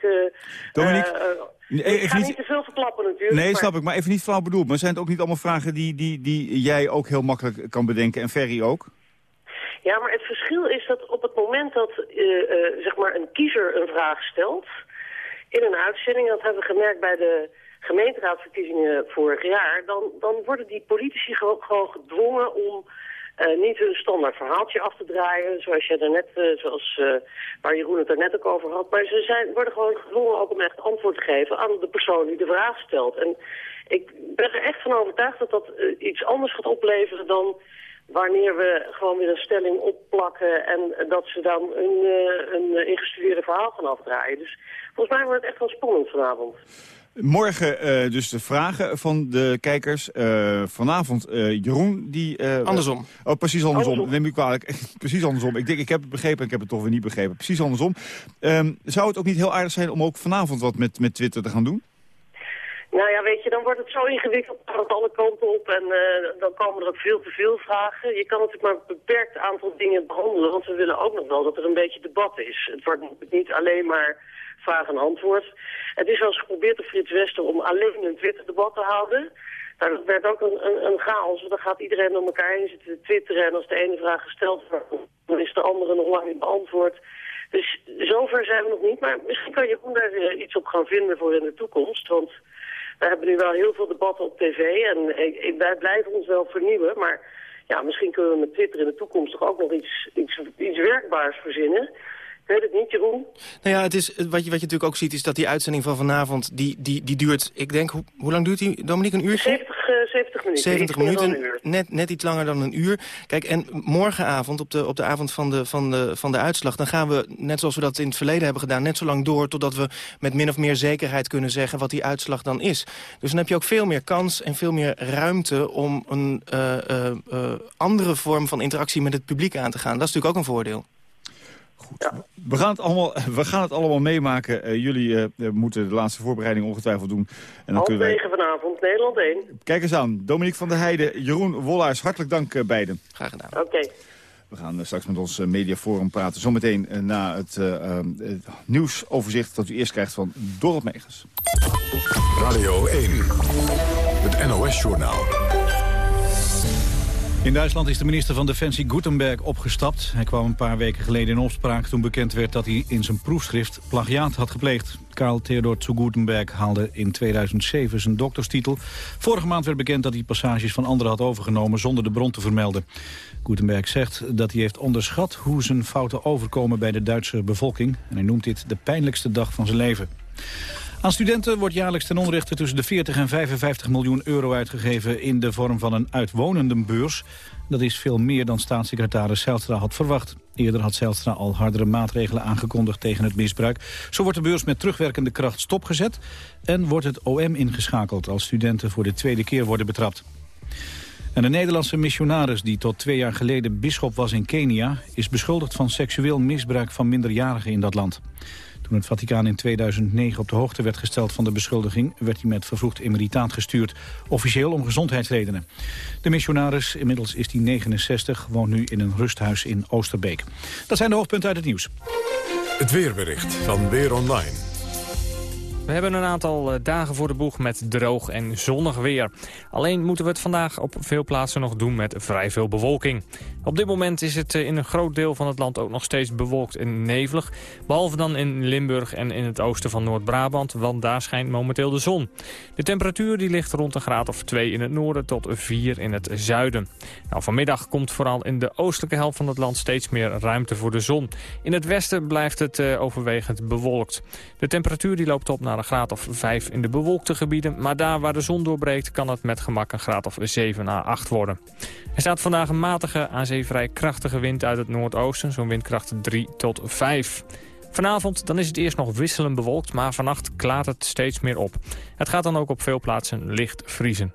Speaker 16: Dominique,
Speaker 22: nee, ik ga niet... niet te veel verklappen natuurlijk.
Speaker 16: Nee, maar... snap ik. Maar even niet flauw bedoeld. Maar zijn het ook niet allemaal vragen die, die, die jij ook heel makkelijk kan bedenken en Ferry ook?
Speaker 22: Ja, maar het verschil is dat op het moment dat uh, uh, zeg maar een kiezer een vraag stelt... in een uitzending, dat hebben we gemerkt bij de gemeenteraadsverkiezingen vorig jaar... dan, dan worden die politici gewoon, gedwongen om uh, niet hun standaard verhaaltje af te draaien... zoals je net, zoals waar Jeroen het er net ook over had. Maar ze zijn, worden gewoon gedwongen ook om echt antwoord te geven aan de persoon die de vraag stelt. En ik ben er echt van overtuigd dat dat iets anders gaat opleveren dan wanneer we gewoon weer een stelling opplakken en dat ze dan een, uh, een ingestudeerde verhaal gaan afdraaien. Dus volgens mij wordt het echt wel spannend vanavond.
Speaker 16: Morgen uh, dus de vragen van de kijkers. Uh, vanavond Jeroen die...
Speaker 21: andersom.
Speaker 16: Oh, precies andersom. andersom. Neem u kwalijk. precies andersom. Ik denk, ik heb het begrepen en ik heb het toch weer niet begrepen. Precies andersom. Um, zou het ook niet heel aardig zijn om ook vanavond wat met, met Twitter te gaan doen?
Speaker 22: Nou ja, weet je, dan wordt het zo ingewikkeld, gaat alle kanten op en uh, dan komen er ook veel te veel vragen. Je kan natuurlijk maar een beperkt aantal dingen behandelen, want we willen ook nog wel dat er een beetje debat is. Het wordt niet alleen maar vraag en antwoord. Het is wel eens geprobeerd door Frits Wester om alleen een Twitter-debat te houden. Nou, dat werd ook een, een, chaos. Want dan gaat iedereen door elkaar heen zitten te twitteren. En als de ene vraag gesteld wordt, dan is de andere nog lang niet beantwoord. Dus zover zijn we nog niet. Maar misschien kan Jeroen daar eh, iets op gaan vinden voor in de toekomst. Want we hebben nu wel heel veel debatten op tv. En ik, ik, wij blijven ons wel vernieuwen. Maar ja, misschien kunnen we met Twitter in de toekomst toch ook nog iets, iets, iets werkbaars verzinnen. Ik weet het niet, Jeroen.
Speaker 21: Nou ja, het is, wat, je, wat je natuurlijk ook ziet is dat die uitzending van vanavond... die, die, die duurt, ik denk, hoe, hoe lang duurt die, Dominique, een uurtje?
Speaker 22: 70, uh, 70 minuten.
Speaker 21: 70 minuten, net, net iets langer dan een uur. Kijk, en morgenavond, op de, op de avond van de, van, de, van de uitslag... dan gaan we, net zoals we dat in het verleden hebben gedaan... net zo lang door totdat we met min of meer zekerheid kunnen zeggen... wat die uitslag dan is. Dus dan heb je ook veel meer kans en veel meer ruimte... om een uh, uh, uh, andere vorm van interactie met het publiek aan te gaan. Dat is natuurlijk ook een voordeel.
Speaker 16: Goed. We, gaan het allemaal, we gaan het allemaal meemaken. Uh, jullie uh, moeten de laatste voorbereiding ongetwijfeld doen.
Speaker 22: En dan kunnen wij... vanavond, Nederland 1.
Speaker 16: Kijk eens aan. Dominique van der Heijden, Jeroen Wollaars, hartelijk dank uh, beiden.
Speaker 21: Graag gedaan.
Speaker 22: Oké. Okay.
Speaker 16: We gaan straks met ons mediaforum praten. Zometeen na het, het, nieuwsoverzicht dat u eerst krijgt van Dorot Megens.
Speaker 1: Radio 1, het NOS-journaal.
Speaker 2: In Duitsland is de minister van Defensie Gutenberg opgestapt. Hij kwam een paar weken geleden in opspraak toen bekend werd dat hij in zijn proefschrift plagiaat had gepleegd. Karl Theodor zu Gutenberg haalde in 2007 zijn dokterstitel. Vorige maand werd bekend dat hij passages van anderen had overgenomen zonder de bron te vermelden. Gutenberg zegt dat hij heeft onderschat hoe zijn fouten overkomen bij de Duitse bevolking. En hij noemt dit de pijnlijkste dag van zijn leven. Aan studenten wordt jaarlijks ten onrechte tussen de 40 en 55 miljoen euro uitgegeven in de vorm van een uitwonendenbeurs. Dat is veel meer dan staatssecretaris Zijlstra had verwacht. Eerder had Zijlstra al hardere maatregelen aangekondigd tegen het misbruik. Zo wordt de beurs met terugwerkende kracht stopgezet en wordt het OM ingeschakeld als studenten voor de tweede keer worden betrapt. En een Nederlandse missionaris die tot twee jaar geleden bisschop was in Kenia... is beschuldigd van seksueel misbruik van minderjarigen in dat land. Toen het Vaticaan in 2009 op de hoogte werd gesteld van de beschuldiging... werd hij met vervroegd emeritaat gestuurd, officieel om gezondheidsredenen. De missionaris, inmiddels is hij 69, woont nu in een rusthuis in Oosterbeek. Dat zijn de hoofdpunten uit het nieuws.
Speaker 1: Het weerbericht van Weer Online.
Speaker 23: We hebben een aantal dagen voor de boeg met droog en zonnig weer. Alleen moeten we het vandaag op veel plaatsen nog doen met vrij veel bewolking. Op dit moment is het in een groot deel van het land ook nog steeds bewolkt en nevelig. Behalve dan in Limburg en in het oosten van Noord-Brabant, want daar schijnt momenteel de zon. De temperatuur die ligt rond een graad of 2 in het noorden tot 4 in het zuiden. Nou, vanmiddag komt vooral in de oostelijke helft van het land steeds meer ruimte voor de zon. In het westen blijft het uh, overwegend bewolkt. De temperatuur die loopt op naar een graad of 5 in de bewolkte gebieden, maar daar waar de zon doorbreekt kan het met gemak een graad of 7 à 8 worden. Er staat vandaag een matige aan vrij krachtige wind uit het noordoosten, zo'n windkracht 3 tot 5. Vanavond dan is het eerst nog wisselend bewolkt, maar vannacht klaart het steeds meer op. Het gaat dan ook op veel plaatsen licht vriezen.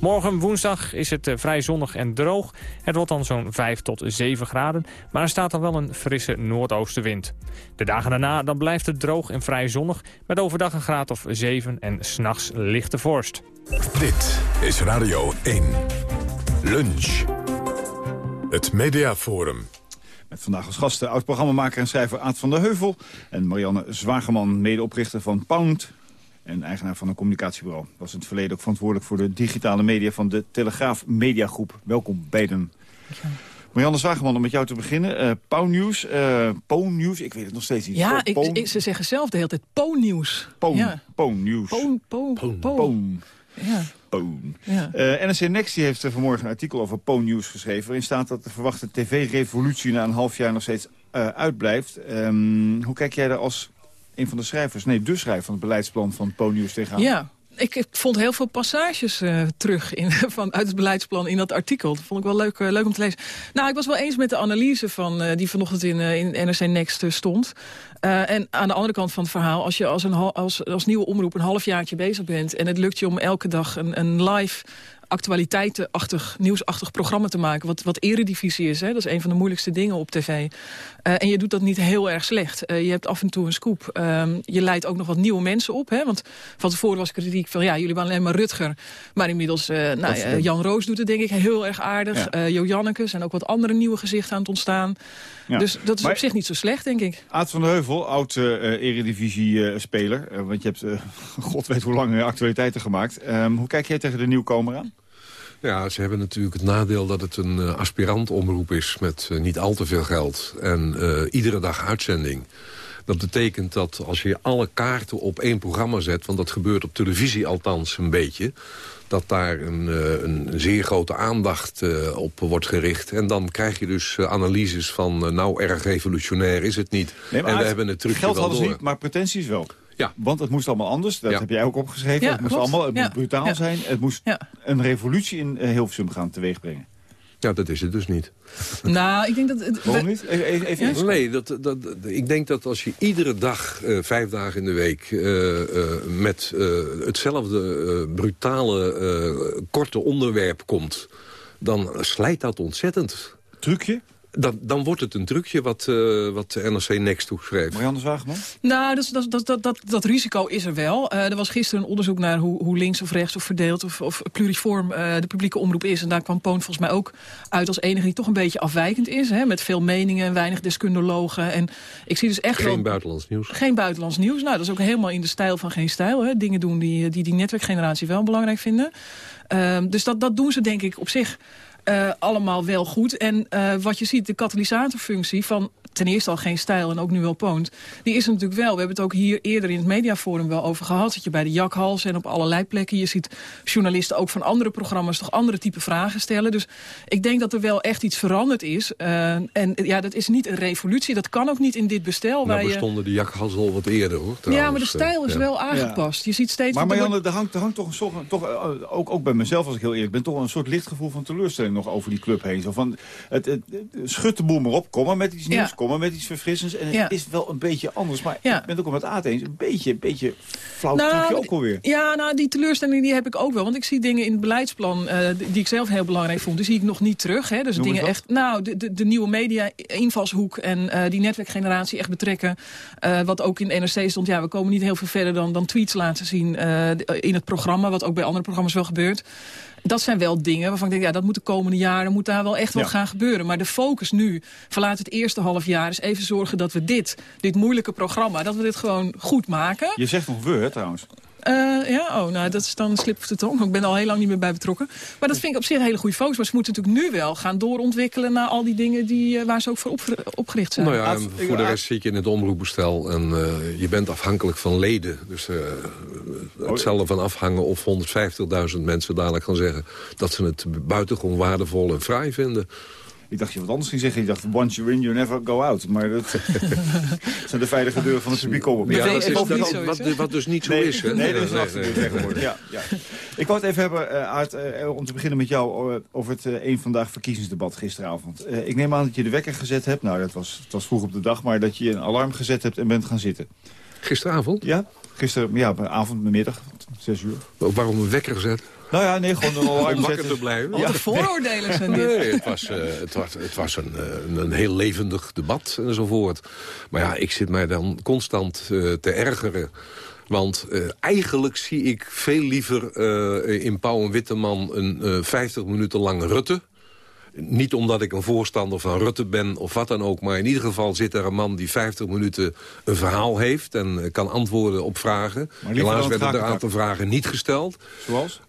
Speaker 23: Morgen woensdag is het vrij zonnig en droog. Het wordt dan zo'n 5 tot 7 graden, maar er staat dan wel een frisse noordoostenwind. De dagen daarna dan blijft het droog en vrij zonnig, met overdag een graad of 7 en s'nachts lichte vorst.
Speaker 1: Dit is Radio 1. Lunch. Het Mediaforum.
Speaker 16: Met vandaag als gasten oud-programmamaker en schrijver Aad van der Heuvel... en Marianne Zwageman, medeoprichter van Pound en eigenaar van een communicatiebureau. Was in het verleden ook verantwoordelijk voor de digitale media van de Telegraaf Mediagroep. Welkom beiden. Marianne Zwageman, om met jou te beginnen. Uh, Pound News, uh, Pound News, ik weet het nog steeds niet.
Speaker 24: Ja, ik, ik, ze zeggen zelf de hele tijd Pound News.
Speaker 16: Pound,
Speaker 24: ja.
Speaker 16: Pound News.
Speaker 24: Pound, Pound, Pound.
Speaker 16: Pound.
Speaker 24: Ja.
Speaker 16: Poon. Ja. Uh, NRC Next die heeft vanmorgen een artikel over Poon News geschreven... waarin staat dat de verwachte tv-revolutie na een half jaar nog steeds uh, uitblijft. Um, hoe kijk jij daar als een van de schrijvers, nee, de schrijver van het beleidsplan van Poon News tegenaan?
Speaker 24: Ja, ik, vond heel veel passages uh, terug in, van, uit het beleidsplan in dat artikel. Dat vond ik wel leuk, uh, leuk om te lezen. Nou, ik was wel eens met de analyse van, uh, die vanochtend in, in NRC Next stond. en aan de andere kant van het verhaal, als je als, een, als, als nieuwe omroep een halfjaartje bezig bent... en het lukt je om elke dag een, een live actualiteitenachtig, nieuwsachtig programma te maken. Wat, wat eredivisie is, hè? dat is een van de moeilijkste dingen op tv. Eh, en je doet dat niet heel erg slecht. Eh, je hebt af en toe een scoop. Ehm, je leidt ook nog wat nieuwe mensen op. Hè? Want van tevoren was kritiek van, ja, jullie waren alleen maar Rutger. Maar inmiddels, uh, nou, ja, Jan Roos doet het denk ik heel erg aardig. Ja. Jo zijn ook wat andere nieuwe gezichten aan het ontstaan. Ja. Dus dat is maar, op zich niet zo slecht, denk ik.
Speaker 16: Aad van der Heuvel, oud eredivisie-speler. want je hebt, god weet hoe lang, actualiteiten gemaakt. Um, hoe kijk jij tegen de nieuwkomer aan?
Speaker 25: Ja, ze hebben natuurlijk het nadeel dat het een uh, aspirant-omroep is... met uh, niet al te veel geld en uh, iedere dag uitzending. Dat betekent dat als je alle kaarten op één programma zet... want dat gebeurt op televisie althans een beetje... dat daar een, een zeer grote aandacht op wordt gericht. En dan krijg je dus analyses van... nou, erg revolutionair is het niet.
Speaker 16: Nee,
Speaker 25: en we hebben het trucje
Speaker 16: geld
Speaker 25: wel
Speaker 16: hadden ze niet, maar pretenties wel.
Speaker 25: Ja.
Speaker 16: Want het moest allemaal anders. Dat
Speaker 25: Ja.
Speaker 16: heb jij ook opgeschreven.
Speaker 24: Ja,
Speaker 16: het moest,
Speaker 24: klopt.
Speaker 16: allemaal, het
Speaker 24: Ja.
Speaker 16: moest brutaal
Speaker 24: Ja.
Speaker 16: zijn. Het moest
Speaker 24: Ja.
Speaker 16: een revolutie in eh, Hilversum gaan teweegbrengen.
Speaker 25: Ja, dat is het dus niet.
Speaker 24: Nou, ik denk dat... het-
Speaker 16: Waarom niet? Even, even, even
Speaker 24: Ja?
Speaker 16: iets.
Speaker 25: Nee, dat, dat, ik denk dat als je iedere dag, eh, vijf dagen in de week... eh, eh, met eh, hetzelfde eh, brutale, eh, korte onderwerp komt... dan slijt dat ontzettend.
Speaker 16: Trucje?
Speaker 25: Dan, dan wordt het een trucje wat, eh wat NRC Next toeschrijft.
Speaker 16: Marianne Zwageman?
Speaker 24: Nou, dat, dat, dat, dat, dat, dat risico is er wel. Eh, er was gisteren een onderzoek naar hoe, hoe links of rechts of verdeeld... of, of pluriform eh, de publieke omroep is. En daar kwam Poon volgens mij ook uit als enige die toch een beetje afwijkend is. Hè, met veel meningen en weinig deskundelogen. En ik zie dus echt wel...
Speaker 25: Geen buitenlands nieuws.
Speaker 24: Geen buitenlands nieuws. Nou, dat is ook helemaal in de stijl van geen stijl. Hè. Dingen doen die die, die netwerkgeneratie wel belangrijk vinden. Ehm, dus dat, dat doen ze denk ik op zich allemaal wel goed. En eh, wat je ziet, de katalysatorfunctie van ten eerste al geen stijl en ook nu wel poont. Die is er natuurlijk wel. We hebben het ook hier eerder in het mediaforum wel over gehad. Dat je bij de jakhals en op allerlei plekken. Je ziet journalisten ook van andere programma's toch andere type vragen stellen. Dus ik denk dat er wel echt iets veranderd is. Eh, en ja, dat is niet een revolutie. Dat kan ook niet in dit bestel.
Speaker 25: Nou
Speaker 24: waar je...
Speaker 25: bestonden de jakhals al wat eerder, hoor.
Speaker 24: Ja, maar de
Speaker 25: trouwens.
Speaker 24: stijl is
Speaker 25: Ja.
Speaker 24: wel aangepast. Je ziet steeds...
Speaker 16: Maar
Speaker 24: er
Speaker 16: Marianne, er hangt, er hangt toch, een soort, toch eh, ook, ook bij mezelf, als ik heel eerlijk ben... toch een soort lichtgevoel van teleurstelling nog over die club heen. Zo van, het, het, het- schud de boel maar op, kom maar met iets nieuws,
Speaker 24: Ja.
Speaker 16: Kom maar met iets verfrissends. En het
Speaker 24: Ja.
Speaker 16: is wel een beetje anders. Maar
Speaker 24: Ja.
Speaker 16: ik ben het ook al met Aad eens. Een beetje, een beetje flauw
Speaker 24: Nou,
Speaker 16: ook alweer.
Speaker 24: Ja, nou, die teleurstelling die heb ik ook wel. Want ik zie dingen in het beleidsplan eh, die ik zelf heel belangrijk vond. Die zie ik nog niet terug. Hè. Dus
Speaker 16: Noem
Speaker 24: dingen echt, nou, de, de, de nieuwe media-invalshoek en eh, die netwerkgeneratie echt betrekken. Eh, wat ook in NRC stond. Ja, we komen niet heel veel verder dan, dan tweets laten zien in het programma. Wat ook bij andere programma's wel gebeurt. Dat zijn wel dingen waarvan ik denk, ja, dat moet de komende jaren moet daar wel echt wat
Speaker 16: Ja.
Speaker 24: gaan gebeuren. Maar de focus nu, vanuit het eerste half jaar, is even zorgen dat we dit, dit moeilijke programma, dat we dit gewoon goed maken.
Speaker 16: Je zegt nog we, hè, trouwens.
Speaker 24: Eh, ja, oh, nou, dat is dan een slip of de tong. Ik ben er al heel lang niet meer bij betrokken. Maar dat vind ik op zich een hele goede focus. Maar ze moeten natuurlijk nu wel gaan doorontwikkelen... naar al die dingen die, eh, waar ze ook voor op, opgericht zijn.
Speaker 25: Nou ja, voor de rest zit je in het omroepbestel en eh, je bent afhankelijk van leden. Dus eh het zal ervan afhangen of 150.000 mensen dadelijk gaan zeggen... dat ze het buitengewoon waardevol en fraai vinden.
Speaker 16: Ik dacht je wat anders ging zeggen. Ik dacht, once you're in, you never go out. Maar dat zijn de veilige deuren van het publiek komen.
Speaker 25: Ja, dat is, dat- wat, wat dus niet zo
Speaker 16: nee,
Speaker 25: is. Hè?
Speaker 16: Nee, dat is
Speaker 25: nee, nee.
Speaker 16: tegenwoordig. Ja, ja. Ik wou het even hebben, eh, Aart, eh, om te beginnen met jou... eh, over het een vandaag verkiezingsdebat gisteravond. Eh, ik neem aan dat je de wekker gezet hebt. Nou, dat was, het was vroeg op de dag. Maar dat je een alarm gezet hebt en bent gaan zitten.
Speaker 25: Gisteravond?
Speaker 16: Ja, gisteren, ja, avond, middag, zes uur.
Speaker 25: Waarom een wekker zetten?
Speaker 16: Nou ja, nee, gewoon een alarm
Speaker 25: Om wakker
Speaker 16: zetten.
Speaker 25: te blijven?
Speaker 24: Wat een vooroordelen zijn dit.
Speaker 25: Nee, het was, eh, het was, het was een, eh, een, heel levendig debat enzovoort. Maar ja, ik zit mij dan constant eh, te ergeren. Want eh, eigenlijk zie ik veel liever eh, in Pauw en Witteman een eh 50 minuten lang Rutte. Niet omdat ik een voorstander van Rutte ben of wat dan ook... maar in ieder geval zit er een man die 50 minuten een verhaal heeft... en kan antwoorden op vragen. Helaas werden er een aantal vragen niet gesteld.
Speaker 16: Zoals?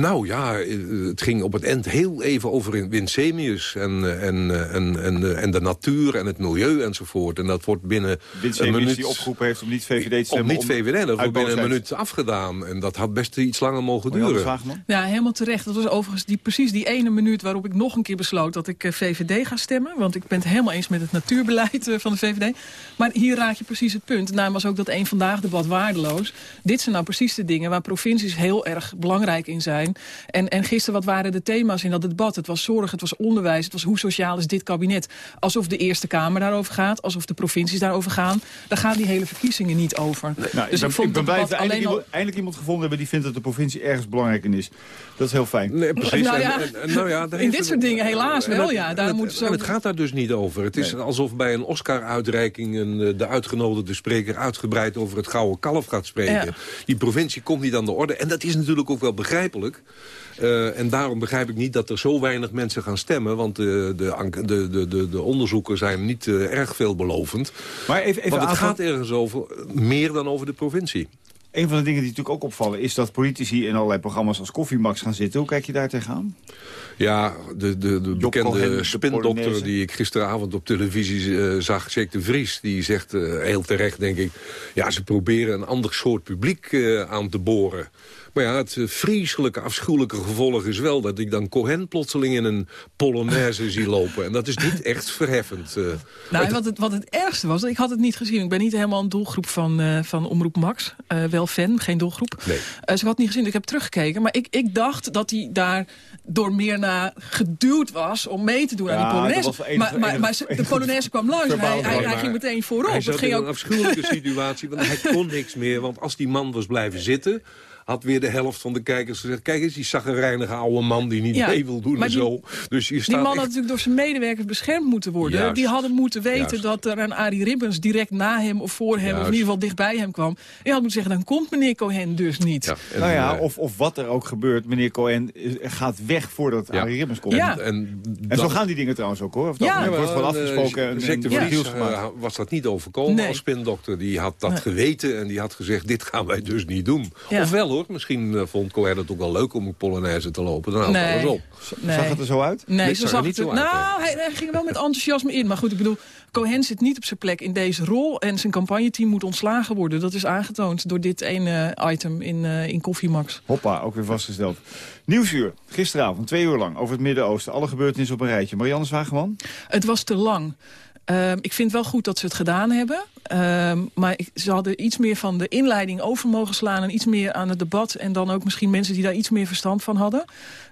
Speaker 25: Nou ja, eh, het ging op het eind heel even over Winsemius en, eh, en, eh, en, en, de- en de natuur en het milieu enzovoort. En dat wordt binnen een
Speaker 16: Winsemius
Speaker 25: minuut...
Speaker 16: die opgeroepen heeft om niet VVD te
Speaker 25: Om
Speaker 16: stemmen.
Speaker 25: niet VVD, dat wordt binnen een minuut afgedaan. En dat had best iets langer mogen duren.
Speaker 24: Ja, helemaal terecht. Dat was overigens die, precies die ene minuut waarop ik nog een keer besloot dat ik eh, VVD ga stemmen. Want ik ben het helemaal eens met het natuurbeleid eh, van de VVD. Maar hier raak je precies het punt. Daarom was ook dat één vandaag debat waardeloos. Dit zijn nou precies de dingen waar provincies heel erg belangrijk in zijn. Zijn. En, en gisteren, wat waren de thema's in dat debat? Het was zorg, het was onderwijs, het was hoe sociaal is dit kabinet. Alsof de Eerste Kamer daarover gaat, alsof de provincies daarover gaan. Daar gaan die hele verkiezingen niet over.
Speaker 16: Nou,
Speaker 24: dus
Speaker 16: ik ben,
Speaker 24: ik vond
Speaker 16: ik ben blij
Speaker 24: het
Speaker 16: dat we
Speaker 24: debat
Speaker 16: eindelijk,
Speaker 24: al...
Speaker 16: iemand, eindelijk iemand gevonden hebben... die vindt dat de provincie ergens belangrijk in is. Dat is heel fijn.
Speaker 25: Nee, precies.
Speaker 24: Nou ja,
Speaker 25: en- en nou ja,
Speaker 24: in dit soort dingen helaas wel,
Speaker 25: het-
Speaker 24: ja. Daar
Speaker 25: het,
Speaker 24: ook-
Speaker 25: het gaat daar dus niet over. Het is alsof bij een Oscar-uitreiking een, eh, de uitgenodigde spreker uitgebreid over het gouden kalf gaat spreken.
Speaker 24: Ja.
Speaker 25: Die provincie komt niet aan de orde. En dat is natuurlijk ook wel begrijpelijk. Eh, en daarom begrijp ik niet dat er zo weinig mensen gaan stemmen. Want de, de, de, de, de, de onderzoeken zijn niet eh, erg veelbelovend.
Speaker 16: Maar even, even
Speaker 25: want het gaat ergens over, meer dan over de provincie.
Speaker 16: Een van de dingen die natuurlijk ook opvallen... is dat politici in allerlei programma's als Koffiemax gaan zitten. Hoe kijk je daar tegenaan?
Speaker 25: Ja, de, de, de
Speaker 16: Cohen,
Speaker 25: bekende
Speaker 16: de
Speaker 25: spindokter die ik gisteravond op televisie eh, zag, Jack de Vries... die zegt eh, heel terecht, denk ik... ja, ze proberen een ander soort publiek eh, aan te boren. Maar ja, het eh, vreselijke, afschuwelijke gevolg is wel... dat ik dan Cohen plotseling in een Polonaise zie lopen. En dat is niet echt verheffend.
Speaker 24: Nou, en wat het, wat het ergste was, ik had het niet gezien. Ik ben niet helemaal een doelgroep van, eh, van Omroep Max. Eh, wel fan, geen doelgroep.
Speaker 25: Nee.
Speaker 24: Dus ik had het niet gezien, ik heb teruggekeken. Maar ik, ik dacht dat hij daar door meer naar geduwd was om mee te doen
Speaker 16: Ja,
Speaker 24: aan die Polonaise.
Speaker 16: enige-
Speaker 24: maar maar, ze- de Polonaise kwam langs. Hij, hij, hij ging meteen voorop.
Speaker 25: Hij
Speaker 24: Het
Speaker 25: zat
Speaker 24: ging
Speaker 25: in
Speaker 24: ook
Speaker 25: een afschuwelijke situatie, want hij kon niks meer. Want als die man was blijven zitten had weer de helft van de kijkers gezegd... kijk eens, die zaggerijnige oude man die niet
Speaker 24: Ja,
Speaker 25: mee wil doen en
Speaker 24: die-
Speaker 25: zo. Dus je
Speaker 24: Die
Speaker 25: staat
Speaker 24: man
Speaker 25: echt-
Speaker 24: had natuurlijk door zijn medewerkers beschermd moeten worden.
Speaker 25: Juist.
Speaker 24: Die hadden moeten weten
Speaker 25: Juist.
Speaker 24: dat er een Arie Ribbons direct na hem of voor hem... of in ieder geval dichtbij hem kwam. Die had moeten zeggen, dan komt meneer Cohen dus niet.
Speaker 25: en,
Speaker 16: nou ja,
Speaker 25: eh,
Speaker 16: of, of wat er ook gebeurt. Meneer Cohen eh, gaat weg voordat
Speaker 25: Ja.
Speaker 16: Arie Ribbons komt.
Speaker 24: Ja.
Speaker 25: En,
Speaker 16: En zo gaan die dingen trouwens ook hoor. Of dat
Speaker 24: Ja.
Speaker 16: wordt gewoon
Speaker 25: maar, eh,
Speaker 16: afgesproken en, en
Speaker 25: eh,
Speaker 16: gemaakt.
Speaker 25: was dat niet overkomen
Speaker 24: Nee.
Speaker 25: als spindokter. Die had dat
Speaker 24: Nee.
Speaker 25: geweten en die had gezegd, dit gaan wij dus niet doen.
Speaker 24: Ja.
Speaker 25: Ofwel hoor, misschien eh, vond Cohen het ook wel leuk om een Polonaise te lopen. Dan houdt
Speaker 24: Nee.
Speaker 25: alles op.
Speaker 24: Nee.
Speaker 16: Zag het er zo uit?
Speaker 24: Nee,
Speaker 25: Dit
Speaker 24: zo
Speaker 25: zag er
Speaker 24: het
Speaker 25: niet zo uit,
Speaker 24: Nou, hij, hij ging wel met enthousiasme in. Maar goed, ik bedoel, Cohen zit niet op zijn plek in deze rol. En zijn campagneteam moet ontslagen worden. Dat is aangetoond door dit ene item in, eh in Koffiemax.
Speaker 16: Hoppa, ook weer vastgesteld. Nieuwsuur, gisteravond, twee uur lang, over het Midden-Oosten. Alle gebeurtenissen op een rijtje. Marianne Zwageman?
Speaker 24: Het was te lang. Ehm, ik vind wel goed dat ze het gedaan hebben. Ehm, maar ik, ze hadden iets meer van de inleiding over mogen slaan... en iets meer aan het debat. En dan ook misschien mensen die daar iets meer verstand van hadden.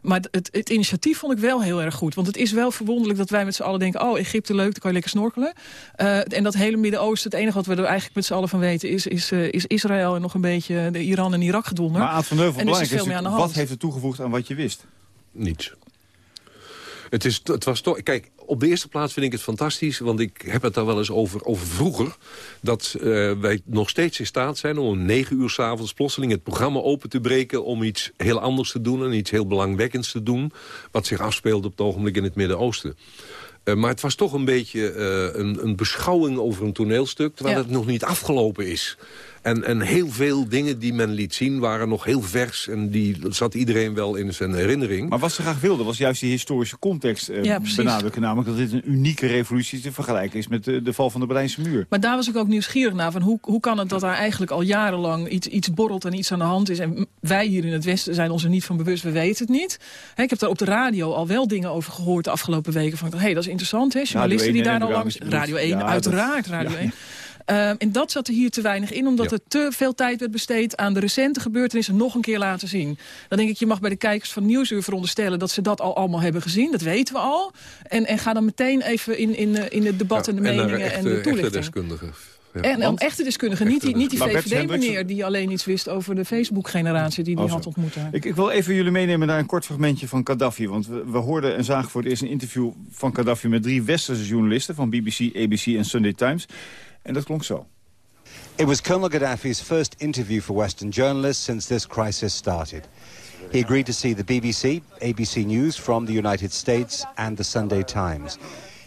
Speaker 24: Maar het, het initiatief vond ik wel heel erg goed. Want het is wel verwonderlijk dat wij met z'n allen denken... oh, Egypte leuk, dan kan je lekker snorkelen. Eh, en dat hele Midden-Oosten, het enige wat we er eigenlijk met z'n allen van weten... is, is, eh, is Israël en nog een beetje de Iran en Irak gedonder.
Speaker 16: Maar Aad van Heuvel,
Speaker 24: en er is
Speaker 16: belangrijk is
Speaker 24: veel meer aan de hand.
Speaker 16: wat heeft het toegevoegd aan wat je wist?
Speaker 25: Niets. Het, is, het was toch... Kijk, op de eerste plaats vind ik het fantastisch... want ik heb het daar wel eens over, over vroeger... dat eh, wij nog steeds in staat zijn om om negen uur s'avonds... plotseling het programma open te breken... om iets heel anders te doen en iets heel belangwekkends te doen... wat zich afspeelt op het ogenblik in het Midden-Oosten. Eh, maar het was toch een beetje eh, een, een beschouwing over een toneelstuk... terwijl
Speaker 24: Ja.
Speaker 25: het nog niet afgelopen is. En, en heel veel dingen die men liet zien waren nog heel vers... en die zat iedereen wel in zijn herinnering.
Speaker 16: Maar wat ze graag wilden was juist die historische context eh,
Speaker 24: Ja,
Speaker 16: benadrukken. Namelijk dat dit een unieke revolutie te vergelijken is met de, de val van de Berlijnse muur.
Speaker 24: Maar daar was ik ook nieuwsgierig naar. Van hoe, hoe kan het dat daar eigenlijk al jarenlang iets, iets borrelt en iets aan de hand is. En wij hier in het Westen zijn ons er niet van bewust. We weten het niet. Hè, ik heb daar op de radio al wel dingen over gehoord de afgelopen weken. Van, hé, hey, dat is interessant. Hè? Journalisten
Speaker 16: 1
Speaker 24: die daar al langs... Radio 1,
Speaker 16: Ja, dat-
Speaker 24: uiteraard Radio
Speaker 16: ja.
Speaker 24: 1. Ehm, en dat zat er hier te weinig in, omdat
Speaker 25: Ja.
Speaker 24: er te veel tijd werd besteed aan de recente gebeurtenissen nog een keer laten zien. Dan denk ik, je mag bij de kijkers van Nieuwsuur veronderstellen dat ze dat al allemaal hebben gezien. Dat weten we al. En, en ga dan meteen even in, in, eh, in het debat en de meningen
Speaker 25: echte,
Speaker 24: en de
Speaker 25: echte
Speaker 24: toelichting.
Speaker 25: deskundigen. Ja.
Speaker 24: En om echte deskundigen, niet die, niet die VVD-meneer die alleen iets wist over de Facebook-generatie die die
Speaker 16: Oh,
Speaker 24: had ontmoet.
Speaker 16: Ik, ik wil even jullie meenemen naar een kort fragmentje van Gaddafi. Want we, we hoorden en zagen voor het eerst een interview van Gaddafi... met drie westerse journalisten van BBC, ABC en Sunday Times. En dat klonk zo.
Speaker 26: It was Colonel Gaddafi's first interview for Western journalists since this crisis started. He agreed to see the BBC, ABC News from the United States and the Sunday Times.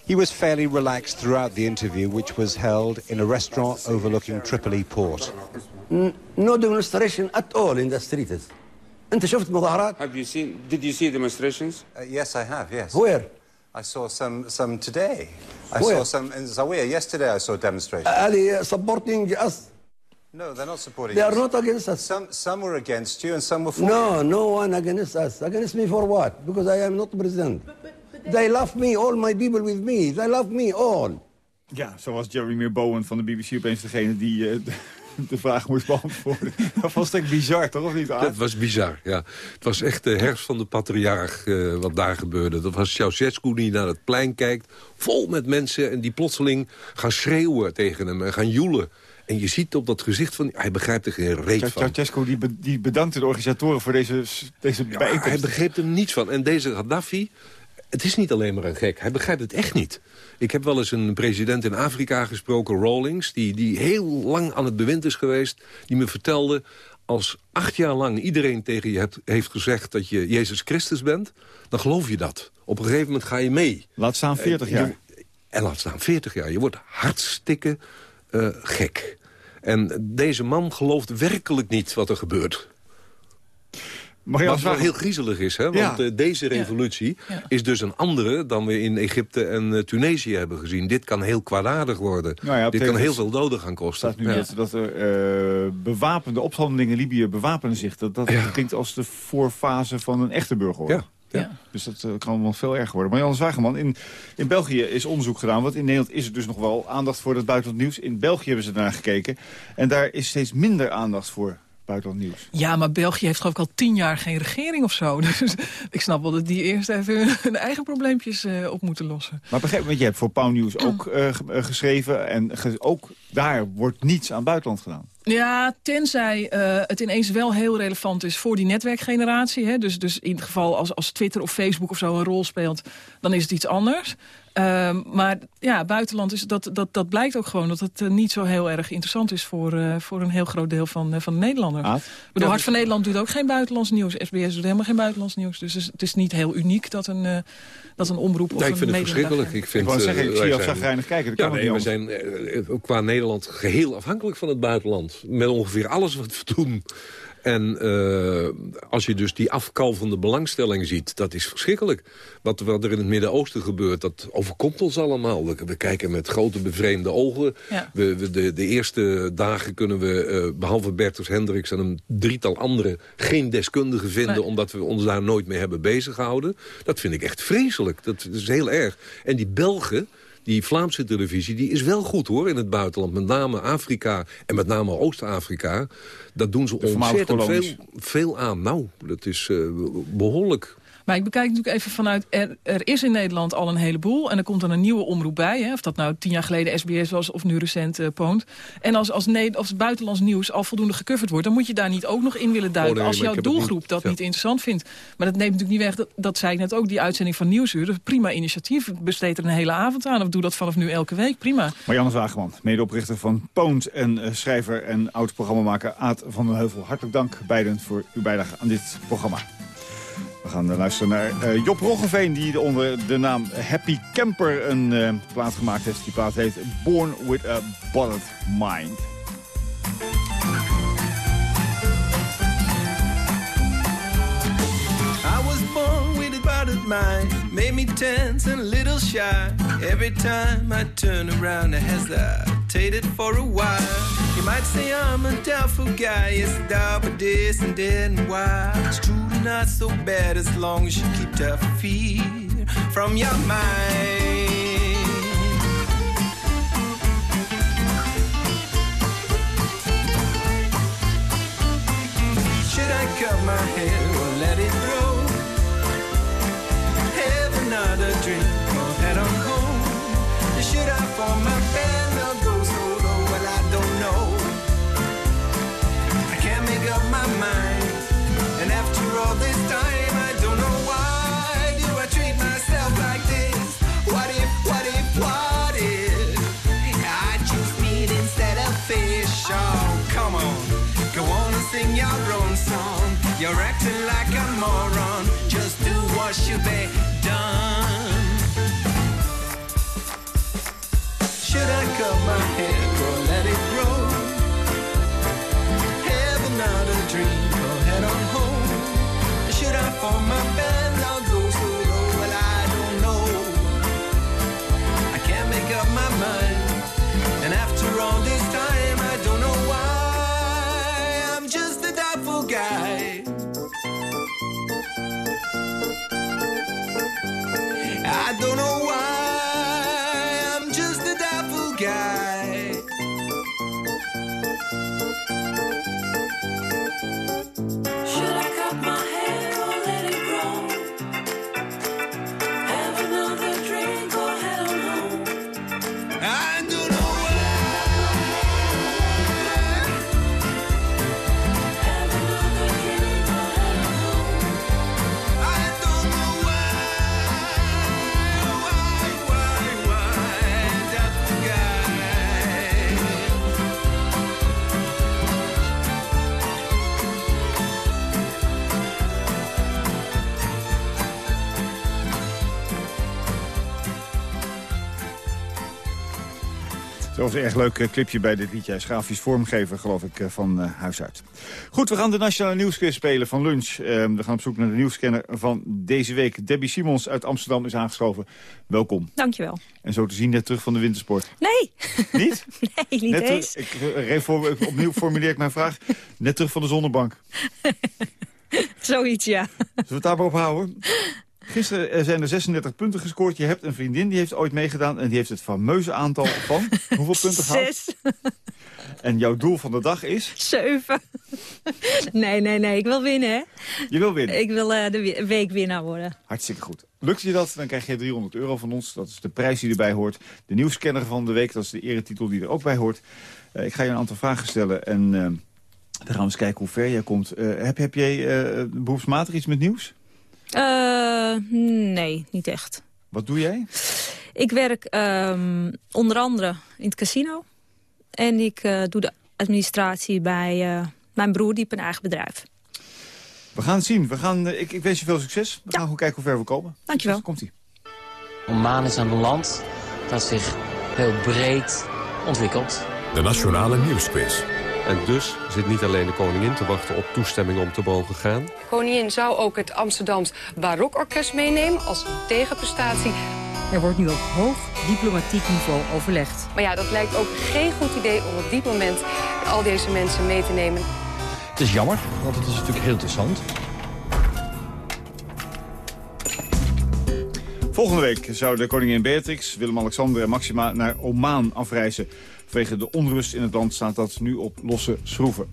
Speaker 26: He was fairly relaxed throughout the interview, which was held in a restaurant overlooking Tripoli port.
Speaker 27: No demonstration at all in the streets.
Speaker 28: Have you seen, did you see demonstrations?
Speaker 26: Uh, yes, I have, yes.
Speaker 27: Where?
Speaker 26: I saw some, some today. I
Speaker 27: Where?
Speaker 26: saw some in Zawiya. Yesterday I saw demonstrations.
Speaker 27: Ali supporting us.
Speaker 26: no, they're not supporting
Speaker 27: They are
Speaker 26: us.
Speaker 27: not against us.
Speaker 26: Some, some were against you and some were for
Speaker 27: No,
Speaker 26: you.
Speaker 27: no one against us. Against me for what? Because I am not president. They love me, all my people with me. They love me all.
Speaker 16: Ja, zo was Jeremy Bowen van de BBC opeens degene die, eh, de vraag moest beantwoorden. Dat was echt bizar, toch? Of niet?
Speaker 25: Dat was bizar, ja. Het was echt de herfst van de patriarch eh, wat daar gebeurde. Dat was Ceausescu die naar het plein kijkt, vol met mensen... en die plotseling gaan schreeuwen tegen hem en gaan joelen. En je ziet op dat gezicht van... Hij begrijpt er geen reet van.
Speaker 16: Ceausescu die, be- die bedankte de organisatoren voor deze, deze
Speaker 25: Ja,
Speaker 16: bijeenkomst.
Speaker 25: hij begreep er niets van. En deze Gaddafi, het is niet alleen maar een gek. Hij begrijpt het echt niet. Ik heb wel eens een president in Afrika gesproken, Rawlings... Die, die heel lang aan het bewind is geweest. Die me vertelde, als acht jaar lang iedereen tegen je hebt, heeft gezegd... dat je Jezus Christus bent, dan geloof je dat. Op een gegeven moment ga je mee.
Speaker 16: Laat staan 40
Speaker 25: Eh,
Speaker 16: jaar.
Speaker 25: en laat staan 40 jaar. Je wordt hartstikke eh, gek. En deze man gelooft werkelijk niet wat er gebeurt.
Speaker 16: Marianne
Speaker 25: Wat wel heel griezelig is, hè? want
Speaker 16: Ja.
Speaker 25: eh, deze revolutie is dus een andere... dan we in Egypte en eh, Tunesië hebben gezien. Dit kan heel kwaadaardig worden.
Speaker 16: Nou
Speaker 25: Dit kan heel veel doden gaan kosten.
Speaker 16: staat nu net dat er eh, bewapende opstandelingen in Libië bewapenen zich. Dat, dat klinkt als de voorfase van een echte burgeroorlog.
Speaker 25: Ja.
Speaker 16: Dus dat kan wel veel erger worden. Maar Jan Zwageman, in, in België is onderzoek gedaan. Want in Nederland is er dus nog wel aandacht voor het buitenland nieuws. In België hebben ze naar gekeken. En daar is steeds minder aandacht voor buitenland nieuws.
Speaker 24: Ja, maar België heeft geloof ik al tien jaar geen regering of zo. Dus ik snap wel dat die eerst even hun eigen probleempjes eh, op moeten lossen.
Speaker 16: Maar begrijp, want je hebt voor Pauw Nieuws ook eh, eh, geschreven. En ge- ook daar wordt niets aan buitenland gedaan.
Speaker 24: Ja, tenzij het ineens wel heel relevant is voor die netwerkgeneratie. Hè? Dus, dus in het geval als, als Twitter of Facebook of zo een rol speelt, dan is het iets anders. Ehm, maar ja, buitenland, is, dat, dat, dat blijkt ook gewoon dat het eh, niet zo heel erg interessant is voor, eh, voor een heel groot deel van, eh, van de Nederlanders.
Speaker 16: Aad?
Speaker 24: Ik bedoel, Hart van Nederland doet ook geen buitenlands nieuws. SBS doet helemaal geen buitenlands nieuws. Dus het is, niet heel uniek dat een, eh, dat een omroep of
Speaker 25: Ja, ik
Speaker 24: een
Speaker 25: vind het verschrikkelijk. Ik, vind,
Speaker 16: wou
Speaker 25: eh,
Speaker 16: zeggen, ik zie chagrijnig kijken, dat
Speaker 25: Ja,
Speaker 16: kan
Speaker 25: nee, we zijn qua Nederland geheel afhankelijk van het buitenland. Met ongeveer alles wat we doen. En eh, als je dus die afkalvende belangstelling ziet, dat is verschrikkelijk. Wat, wat er in het Midden-Oosten gebeurt, dat overkomt ons allemaal. We, kijken met grote bevreemde ogen.
Speaker 24: Ja.
Speaker 25: We, we- de, de eerste dagen kunnen we, eh, behalve Bertus Hendricks en een drietal anderen... geen deskundigen vinden,
Speaker 24: Nee.
Speaker 25: omdat we ons daar nooit mee hebben bezig gehouden. Dat vind ik echt vreselijk. Dat is heel erg. En die Belgen, die Vlaamse televisie, die is wel goed hoor in het buitenland. Met name Afrika en met name Oost-Afrika. Dat doen ze ontzettend veel, veel aan. Nou, dat is eh, behoorlijk.
Speaker 24: Maar ik bekijk natuurlijk even vanuit... Er, er is in Nederland al een heleboel. En er komt dan een nieuwe omroep bij. Hè, of dat nou tien jaar geleden SBS was of nu recent eh Poont. En als, als, als buitenlands nieuws al voldoende gecoverd wordt... dan moet je daar niet ook nog in willen duiken.
Speaker 25: Oh, nee,
Speaker 24: als jouw doelgroep
Speaker 25: niet-
Speaker 24: dat
Speaker 25: ja.
Speaker 24: niet interessant vindt. Maar dat neemt natuurlijk niet weg, dat, dat zei ik net ook... die uitzending van Nieuwsuur, dat is een prima initiatief. Besteed er een hele avond aan of doe dat vanaf nu elke week. Prima.
Speaker 16: Marianne Zwageman, medeoprichter van Poont en eh, schrijver en oud-programmamaker Aad van den Heuvel. Hartelijk dank beiden voor uw bijdrage aan dit programma. We gaan luisteren naar eh, Job Roggeveen, die onder de naam Happy Camper een eh, plaat gemaakt heeft. Die plaat heet Born with a Bothered Mind.
Speaker 29: I was born with a bothered mind, made me tense and a little shy. Every time I turn around, I hesitated for a while. You might say I'm a doubtful guy, yes, doubt but this and then why. It's truly not so bad as long as you keep the fear from your mind. Should I cut my hair or let it grow? Have another drink or head on home? Should I form my band sing your own song. You're acting like a moron. Just do what should be done. Should I cut my hair or let it grow? Have another drink or head on home? Should I form my
Speaker 16: was een erg leuk eh, clipje bij dit liedje. Hij is grafisch vormgever, geloof ik, eh, van eh, huis uit. Goed, we gaan de Nationale Nieuwsquiz spelen van lunch. Eh, we gaan op zoek naar de nieuwscanner van deze week. Debbie Simons uit Amsterdam is aangeschoven. Welkom.
Speaker 30: Dankjewel.
Speaker 16: En zo te zien net terug van de wintersport.
Speaker 30: Nee.
Speaker 16: Niet?
Speaker 30: Nee, niet
Speaker 16: Net terug-
Speaker 30: eens.
Speaker 16: ik, refor- ik- opnieuw formuleer ik mijn vraag. Net terug van de zonnebank.
Speaker 30: Zoiets, ja.
Speaker 16: Zullen we het daar maar op houden? Gisteren zijn er 36 punten gescoord. Je hebt een vriendin die heeft ooit meegedaan... en die heeft het fameuze aantal van... hoeveel punten gehad?
Speaker 30: Zes.
Speaker 16: En jouw doel van de dag is?
Speaker 30: Zeven. Nee, nee, nee. Ik wil winnen, hè.
Speaker 16: Je wil winnen.
Speaker 30: Ik wil eh, de wi- weekwinnaar worden.
Speaker 16: Hartstikke goed. Lukt je dat, dan krijg je 300 euro van ons. Dat is de prijs die erbij hoort. De nieuwscanner van de week, dat is de eretitel die er ook bij hoort. Eh, ik ga je een aantal vragen stellen en eh, dan gaan we eens kijken hoe ver jij komt. Heb, heb jij beroepsmatig iets met nieuws?
Speaker 30: Eh, nee, niet echt.
Speaker 16: Wat doe jij?
Speaker 30: Ik werk ehm, onder andere in het casino. En ik eh, doe de administratie bij eh, mijn broer, die heeft een eigen bedrijf.
Speaker 16: We gaan het zien. We gaan, ik, ik wens je veel succes. We gaan gewoon kijken hoe ver we komen.
Speaker 30: Dankjewel.
Speaker 16: Komt-ie.
Speaker 31: Oman is een land dat zich heel breed ontwikkelt.
Speaker 1: De Nationale Nieuwsquiz.
Speaker 32: En dus zit niet alleen de koningin te wachten op toestemming om te mogen gaan.
Speaker 33: Koningin zou ook het Amsterdams Barokorkest meenemen als tegenprestatie.
Speaker 34: Er wordt nu op hoog diplomatiek niveau overlegd.
Speaker 33: Maar ja, dat lijkt ook geen goed idee om op dit moment al deze mensen mee te nemen.
Speaker 35: Het is jammer, want het is natuurlijk heel interessant.
Speaker 16: Volgende week zouden koningin Beatrix, Willem-Alexander en Maxima naar Oman afreizen. Vanwege de onrust in het land staat dat nu op losse schroeven.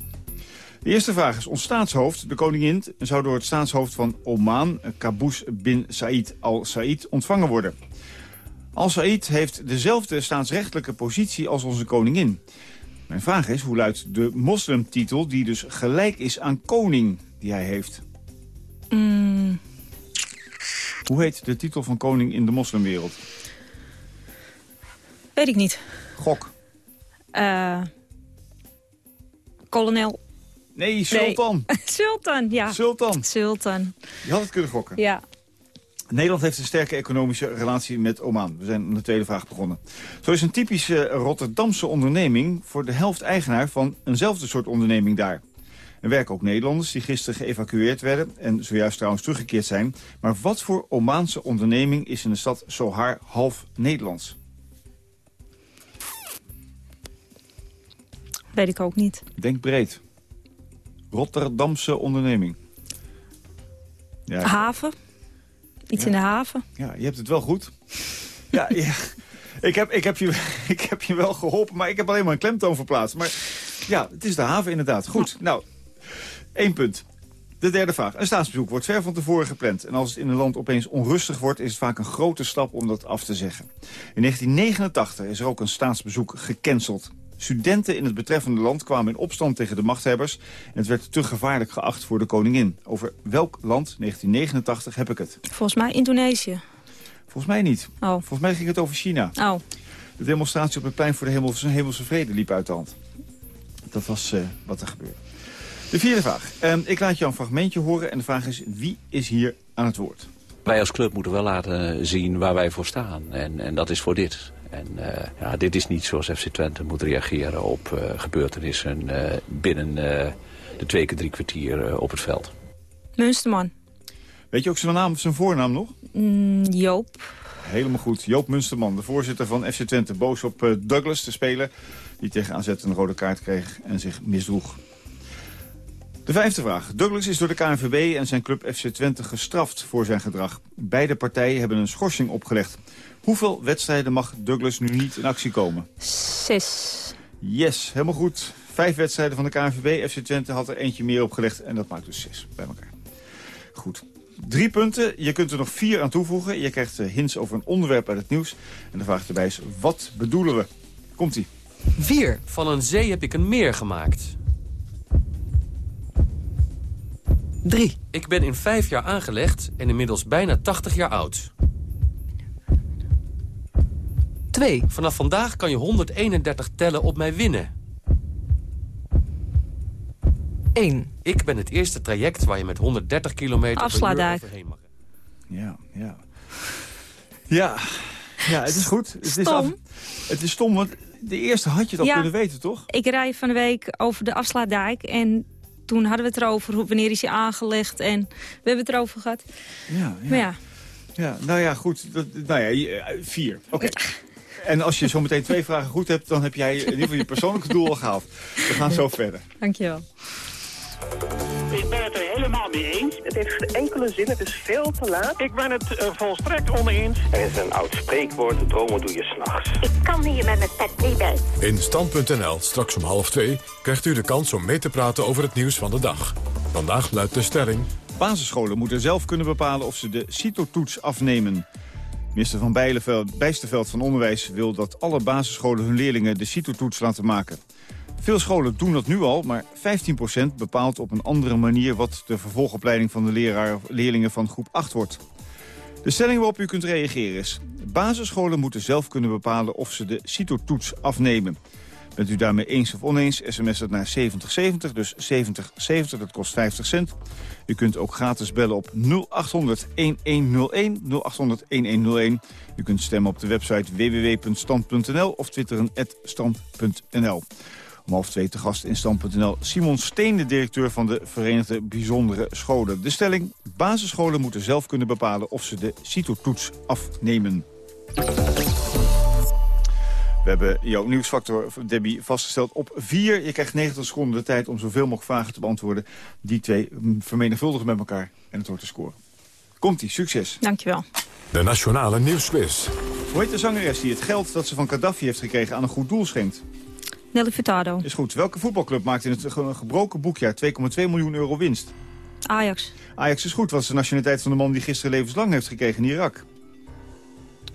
Speaker 16: De eerste vraag is, ons staatshoofd, de koningin, zou door het staatshoofd van Oman, Qaboos bin Said al Said, ontvangen worden. Al Said heeft dezelfde staatsrechtelijke positie als onze koningin. Mijn vraag is, hoe luidt de moslimtitel die dus gelijk is aan koning die hij heeft?
Speaker 30: Mm,
Speaker 16: Hoe heet de titel van koning in de moslimwereld?
Speaker 30: weet ik niet.
Speaker 16: Gok.
Speaker 30: Eh, kolonel.
Speaker 16: Nee, sultan.
Speaker 30: Nee. Sultan, ja.
Speaker 16: Sultan.
Speaker 30: Sultan,
Speaker 16: Je had het kunnen gokken.
Speaker 30: ja.
Speaker 16: Nederland heeft een sterke economische relatie met Oman. We zijn aan de tweede vraag begonnen. Zo is een typische Rotterdamse onderneming voor de helft eigenaar van eenzelfde soort onderneming daar. Er werken ook Nederlanders die gisteren geëvacueerd werden en zojuist trouwens teruggekeerd zijn. Maar wat voor Omaanse onderneming is in de stad Sohar half Nederlands?
Speaker 30: Weet ik ook niet.
Speaker 16: Denk breed. Rotterdamse onderneming. Ja,
Speaker 30: Haven? Iets in de haven?
Speaker 16: Ja, je hebt het wel goed. ja, ja. Ik, heb, ik, heb je, ik heb je wel geholpen, maar ik heb alleen maar een klemtoon verplaatst. Maar ja, het is de haven inderdaad. Goed, nou, één punt. De derde vraag. Een staatsbezoek wordt ver van tevoren gepland. En als het in een land opeens onrustig wordt... is het vaak een grote stap om dat af te zeggen. In 1989 is er ook een staatsbezoek gecanceld. Studenten in het betreffende land kwamen in opstand tegen de machthebbers... en het werd te gevaarlijk geacht voor de koningin. Over welk land, 1989, heb ik het?
Speaker 30: Volgens mij Indonesië.
Speaker 16: Volgens mij niet.
Speaker 30: Oh.
Speaker 16: Volgens mij ging het over China.
Speaker 30: Oh.
Speaker 16: De demonstratie op het plein voor de hemelse, hemelse vrede liep uit de hand. Dat was eh, wat er gebeurde. De vierde vraag. Ehm, ik laat jou een fragmentje horen en de vraag is wie is hier aan het woord?
Speaker 36: Wij als club moeten wel laten zien waar wij voor staan. En, en dat is voor dit. En eh, ja, dit is niet zoals FC Twente moet reageren op eh, gebeurtenissen eh, binnen eh, de twee keer drie kwartier op het veld.
Speaker 30: Munsterman.
Speaker 16: Weet je ook zijn naam, zijn voornaam nog?
Speaker 30: Mm, Joop.
Speaker 16: Helemaal goed. Joop Munsterman, de voorzitter van FC Twente. Boos op Douglas, de speler die tegen AZ een rode kaart kreeg en zich misdroeg. De vijfde vraag. Douglas is door de KNVB en zijn club FC Twente gestraft voor zijn gedrag. Beide partijen hebben een schorsing opgelegd. Hoeveel wedstrijden mag Douglas nu niet in actie komen?
Speaker 30: Zes.
Speaker 16: Yes, helemaal goed. Vijf wedstrijden van de KNVB. FC Twente had er eentje meer opgelegd en dat maakt dus zes bij elkaar. Goed. Drie punten. Je kunt er nog vier aan toevoegen. Je krijgt eh, hints over een onderwerp uit het nieuws. En de vraag erbij is, wat bedoelen we? Komt-ie.
Speaker 37: Vier. Van een zee heb ik een meer gemaakt.
Speaker 34: Drie.
Speaker 37: Ik ben in vijf jaar aangelegd en inmiddels bijna 80 jaar oud.
Speaker 34: Twee.
Speaker 37: Vanaf vandaag kan je 131 tellen op mij winnen.
Speaker 34: 1.
Speaker 37: Ik ben het eerste traject waar je met 130 kilometer per uur overheen mag.
Speaker 16: Ja, ja. Ja, ja het is goed. Het is,
Speaker 30: Stom.
Speaker 16: af- het is stom, want De eerste had je
Speaker 30: Ja.
Speaker 16: kunnen weten, toch?
Speaker 30: Ik rij van de week over de afsluitdijk en toen hadden we het erover, hoe- wanneer is hij aangelegd en we hebben het erover gehad.
Speaker 16: Ja, ja.
Speaker 30: Maar ja,
Speaker 16: Ja, nou ja, goed. Dat, nou ja, eh, vier. Oké. En als je zo meteen twee vragen goed hebt... dan heb jij in ieder geval je persoonlijke doel al gehaald. We gaan zo verder.
Speaker 30: dankjewel.
Speaker 38: Ik ben het er helemaal mee eens. Het heeft geen enkele zin, het is veel te laat. Ik ben het eh, volstrekt oneens.
Speaker 39: Er is een oud spreekwoord, dromen doe je s'nachts.
Speaker 38: Ik kan hier met mijn pet niet bij.
Speaker 1: In Stand.nl, straks om half twee, krijgt u de kans om mee te praten over het nieuws van de dag. Vandaag luidt de stelling...
Speaker 16: Basisscholen moeten zelf kunnen bepalen of ze de CITO-toets afnemen. Minister Van Bijsterveld van Onderwijs wil dat alle basisscholen hun leerlingen de CITO-toets laten maken. Veel scholen doen dat nu al, maar 15% bepaalt op een andere manier wat de vervolgopleiding van de leerlingen van groep 8 wordt. De stelling waarop u kunt reageren is... basisscholen moeten zelf kunnen bepalen of ze de CITO-toets afnemen. Bent u daarmee eens of oneens, sms het naar 7070, dus 7070, dat kost 50 cent. U kunt ook gratis bellen op 0800 1101, 0800 1101. U kunt stemmen op de website www.stand.nl of twitteren stand.nl. Om half twee te gast in stand.nl Simon Steen, de directeur van de Verenigde Bijzondere Scholen. De stelling, basisscholen moeten zelf kunnen bepalen of ze de CITO-toets afnemen. We hebben jouw nieuwsfactor, Debbie, vastgesteld op 4. Je krijgt 90 seconden de tijd om zoveel mogelijk vragen te beantwoorden. Die twee mm, vermenigvuldigen met elkaar en het wordt te scoren. Komt-ie, succes.
Speaker 30: Dankjewel.
Speaker 1: De Nationale Nieuwsquiz.
Speaker 16: Hoe heet de zangeres die het geld dat ze van Gaddafi heeft gekregen aan een goed doel schenkt?
Speaker 30: Nelly Furtado.
Speaker 16: Is goed. Welke voetbalclub maakt in het ge- gebroken boekjaar 2,2 miljoen euro winst?
Speaker 30: Ajax.
Speaker 16: Ajax is goed. Wat is de nationaliteit van de man die gisteren levenslang heeft gekregen in Irak?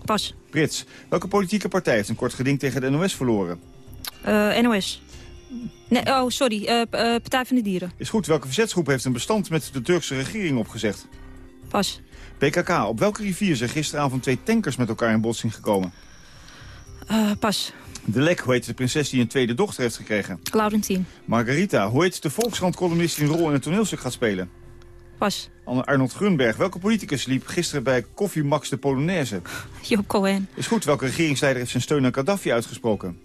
Speaker 30: Pas.
Speaker 16: Brits. Welke politieke partij heeft een kort geding tegen de NOS verloren?
Speaker 30: Eh, NOS. Nee, oh, sorry. eh, eh, Partij van de Dieren.
Speaker 16: Is goed. Welke verzetsgroep heeft een bestand met de Turkse regering opgezegd?
Speaker 30: Pas.
Speaker 16: PKK. Op welke rivier zijn gisteravond twee tankers met elkaar in botsing gekomen?
Speaker 30: Eh, pas.
Speaker 16: De Lek. Hoe heet de prinses die een tweede dochter heeft gekregen?
Speaker 30: Laurentien.
Speaker 16: Margarita. Hoe heet de Volkskrant-columnist die een rol in het toneelstuk gaat spelen?
Speaker 30: Pas.
Speaker 16: Arnold Grunberg. Welke politicus liep gisteren bij Koffie Max de Polonaise?
Speaker 30: Job Cohen.
Speaker 16: Is goed. Welke regeringsleider heeft zijn steun aan Gaddafi uitgesproken?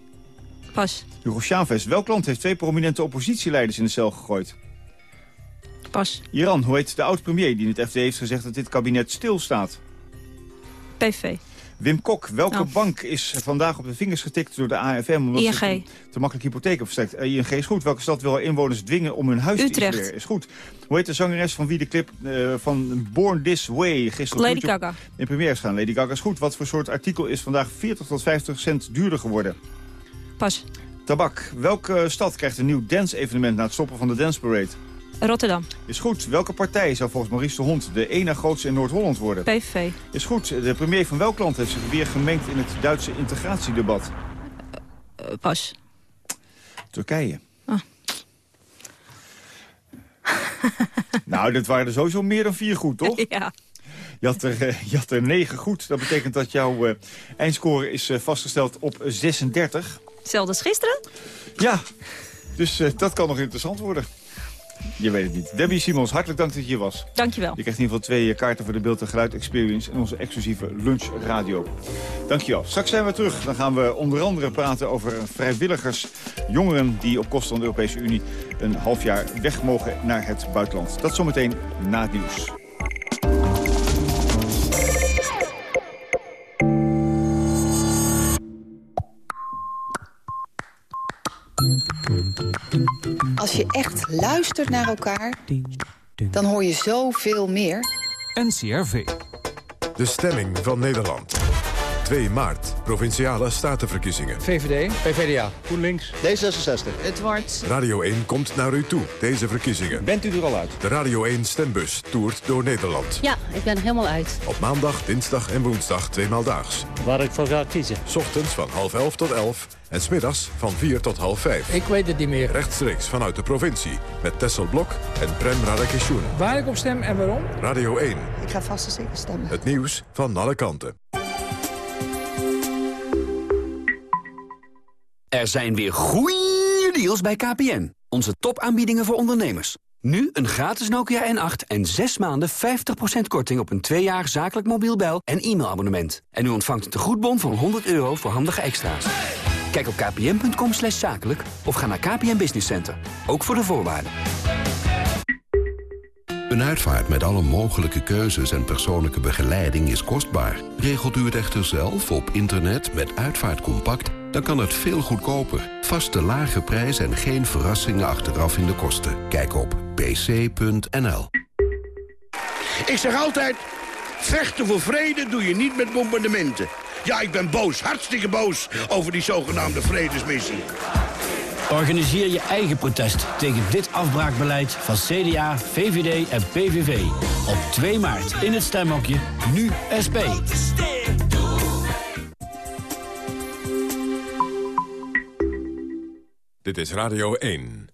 Speaker 30: Pas.
Speaker 16: Hugo Chavez. Welk land heeft twee prominente oppositieleiders in de cel gegooid?
Speaker 30: Pas.
Speaker 16: Iran. Hoe heet de oud-premier die in het FD heeft gezegd dat dit kabinet stilstaat?
Speaker 30: PV.
Speaker 16: Wim Kok. Welke
Speaker 30: Oh.
Speaker 16: bank is vandaag op de vingers getikt door de AFM? Omdat
Speaker 30: ING.
Speaker 16: te, te makkelijk hypotheek verstrekt. Uh, ING is goed. Welke stad wil inwoners dwingen om hun huis te
Speaker 30: Utrecht.
Speaker 16: isoleren? Is goed. Hoe heet de zangeres van wie de clip eh, van Born This Way gisteren
Speaker 30: Lady Gaga.
Speaker 16: in première is gaan? Lady Gaga is goed. Wat voor soort artikel is vandaag 40 tot 50 cent duurder geworden?
Speaker 30: Pas.
Speaker 16: Tabak. Welke stad krijgt een nieuw dance-evenement na het stoppen van de Dance Parade?
Speaker 30: Rotterdam.
Speaker 16: Is goed. Welke partij zou volgens Maurice de Hond de ene grootste in Noord-Holland worden?
Speaker 30: PVV.
Speaker 16: Is goed. De premier van welk land heeft zich weer gemengd in het Duitse integratiedebat?
Speaker 30: Eh, pas.
Speaker 16: Turkije.
Speaker 30: Ah.
Speaker 16: nou, dit waren er sowieso meer dan vier goed, toch?
Speaker 30: ja.
Speaker 16: Je had, er, eh, je had er negen goed. Dat betekent dat jouw eh, eindscore is eh, vastgesteld op 36.
Speaker 30: Hetzelfde als gisteren?
Speaker 16: Ja, dus eh, dat kan nog interessant worden. Je weet het niet. Debbie Simons, hartelijk dank dat je hier was.
Speaker 30: Dankjewel.
Speaker 16: Je krijgt in ieder geval twee eh, kaarten voor de Beeld en Geluid Experience... en onze exclusieve lunchradio. Dankjewel. Straks zijn we terug. Dan gaan we onder andere praten over vrijwilligers, jongeren... die op kosten van de Europese Unie een half jaar weg mogen naar het buitenland. Dat zometeen na het nieuws.
Speaker 40: Als je echt luistert naar elkaar, dan hoor je zoveel meer.
Speaker 1: NCRV. De stemming van Nederland. 2 maart, provinciale statenverkiezingen.
Speaker 41: VVD. PVDA. GroenLinks. D66.
Speaker 40: Het wordt...
Speaker 1: Radio 1 komt naar u toe, deze verkiezingen.
Speaker 41: Bent u er al uit?
Speaker 1: De Radio 1 stembus toert door Nederland.
Speaker 42: Ja, ik ben er helemaal uit.
Speaker 1: Op maandag, dinsdag en woensdag tweemaal daags.
Speaker 42: Waar ik voor ga kiezen.
Speaker 1: S ochtends van half elf tot elf en smiddags van 4 tot half 5.
Speaker 41: Ik weet het niet meer.
Speaker 1: Rechtstreeks vanuit de provincie met Tessel Blok en Prem Radakishun.
Speaker 41: Waar ik op stem en waarom?
Speaker 1: Radio 1,
Speaker 40: Ik ga vast en zeker stemmen.
Speaker 1: het nieuws van alle kanten.
Speaker 43: Er zijn weer goeie deals bij KPN. Onze topaanbiedingen voor ondernemers. Nu een gratis Nokia N8 en 6 maanden 50% korting op een 2 jaar zakelijk mobiel bel- en e-mailabonnement. En u ontvangt een tegoedbon van 100 euro voor handige extra's.
Speaker 44: Kijk op kpn.com slash zakelijk of ga naar KPN Business Center. Ook voor de voorwaarden.
Speaker 15: Een uitvaart met alle mogelijke keuzes en persoonlijke begeleiding is kostbaar. Regelt u het echter zelf op internet met Uitvaartcompact... dan kan het veel goedkoper. Vaste lage prijs en geen verrassingen achteraf in de kosten. Kijk op pc.nl.
Speaker 45: Ik zeg altijd, vechten voor vrede doe je niet met bombardementen. Ja, ik ben boos, hartstikke boos over die zogenaamde vredesmissie.
Speaker 43: Organiseer je eigen protest tegen dit afbraakbeleid van CDA, VVD en PVV. Op 2 maart in het stemhokje, nu SP.
Speaker 1: Dit is Radio 1.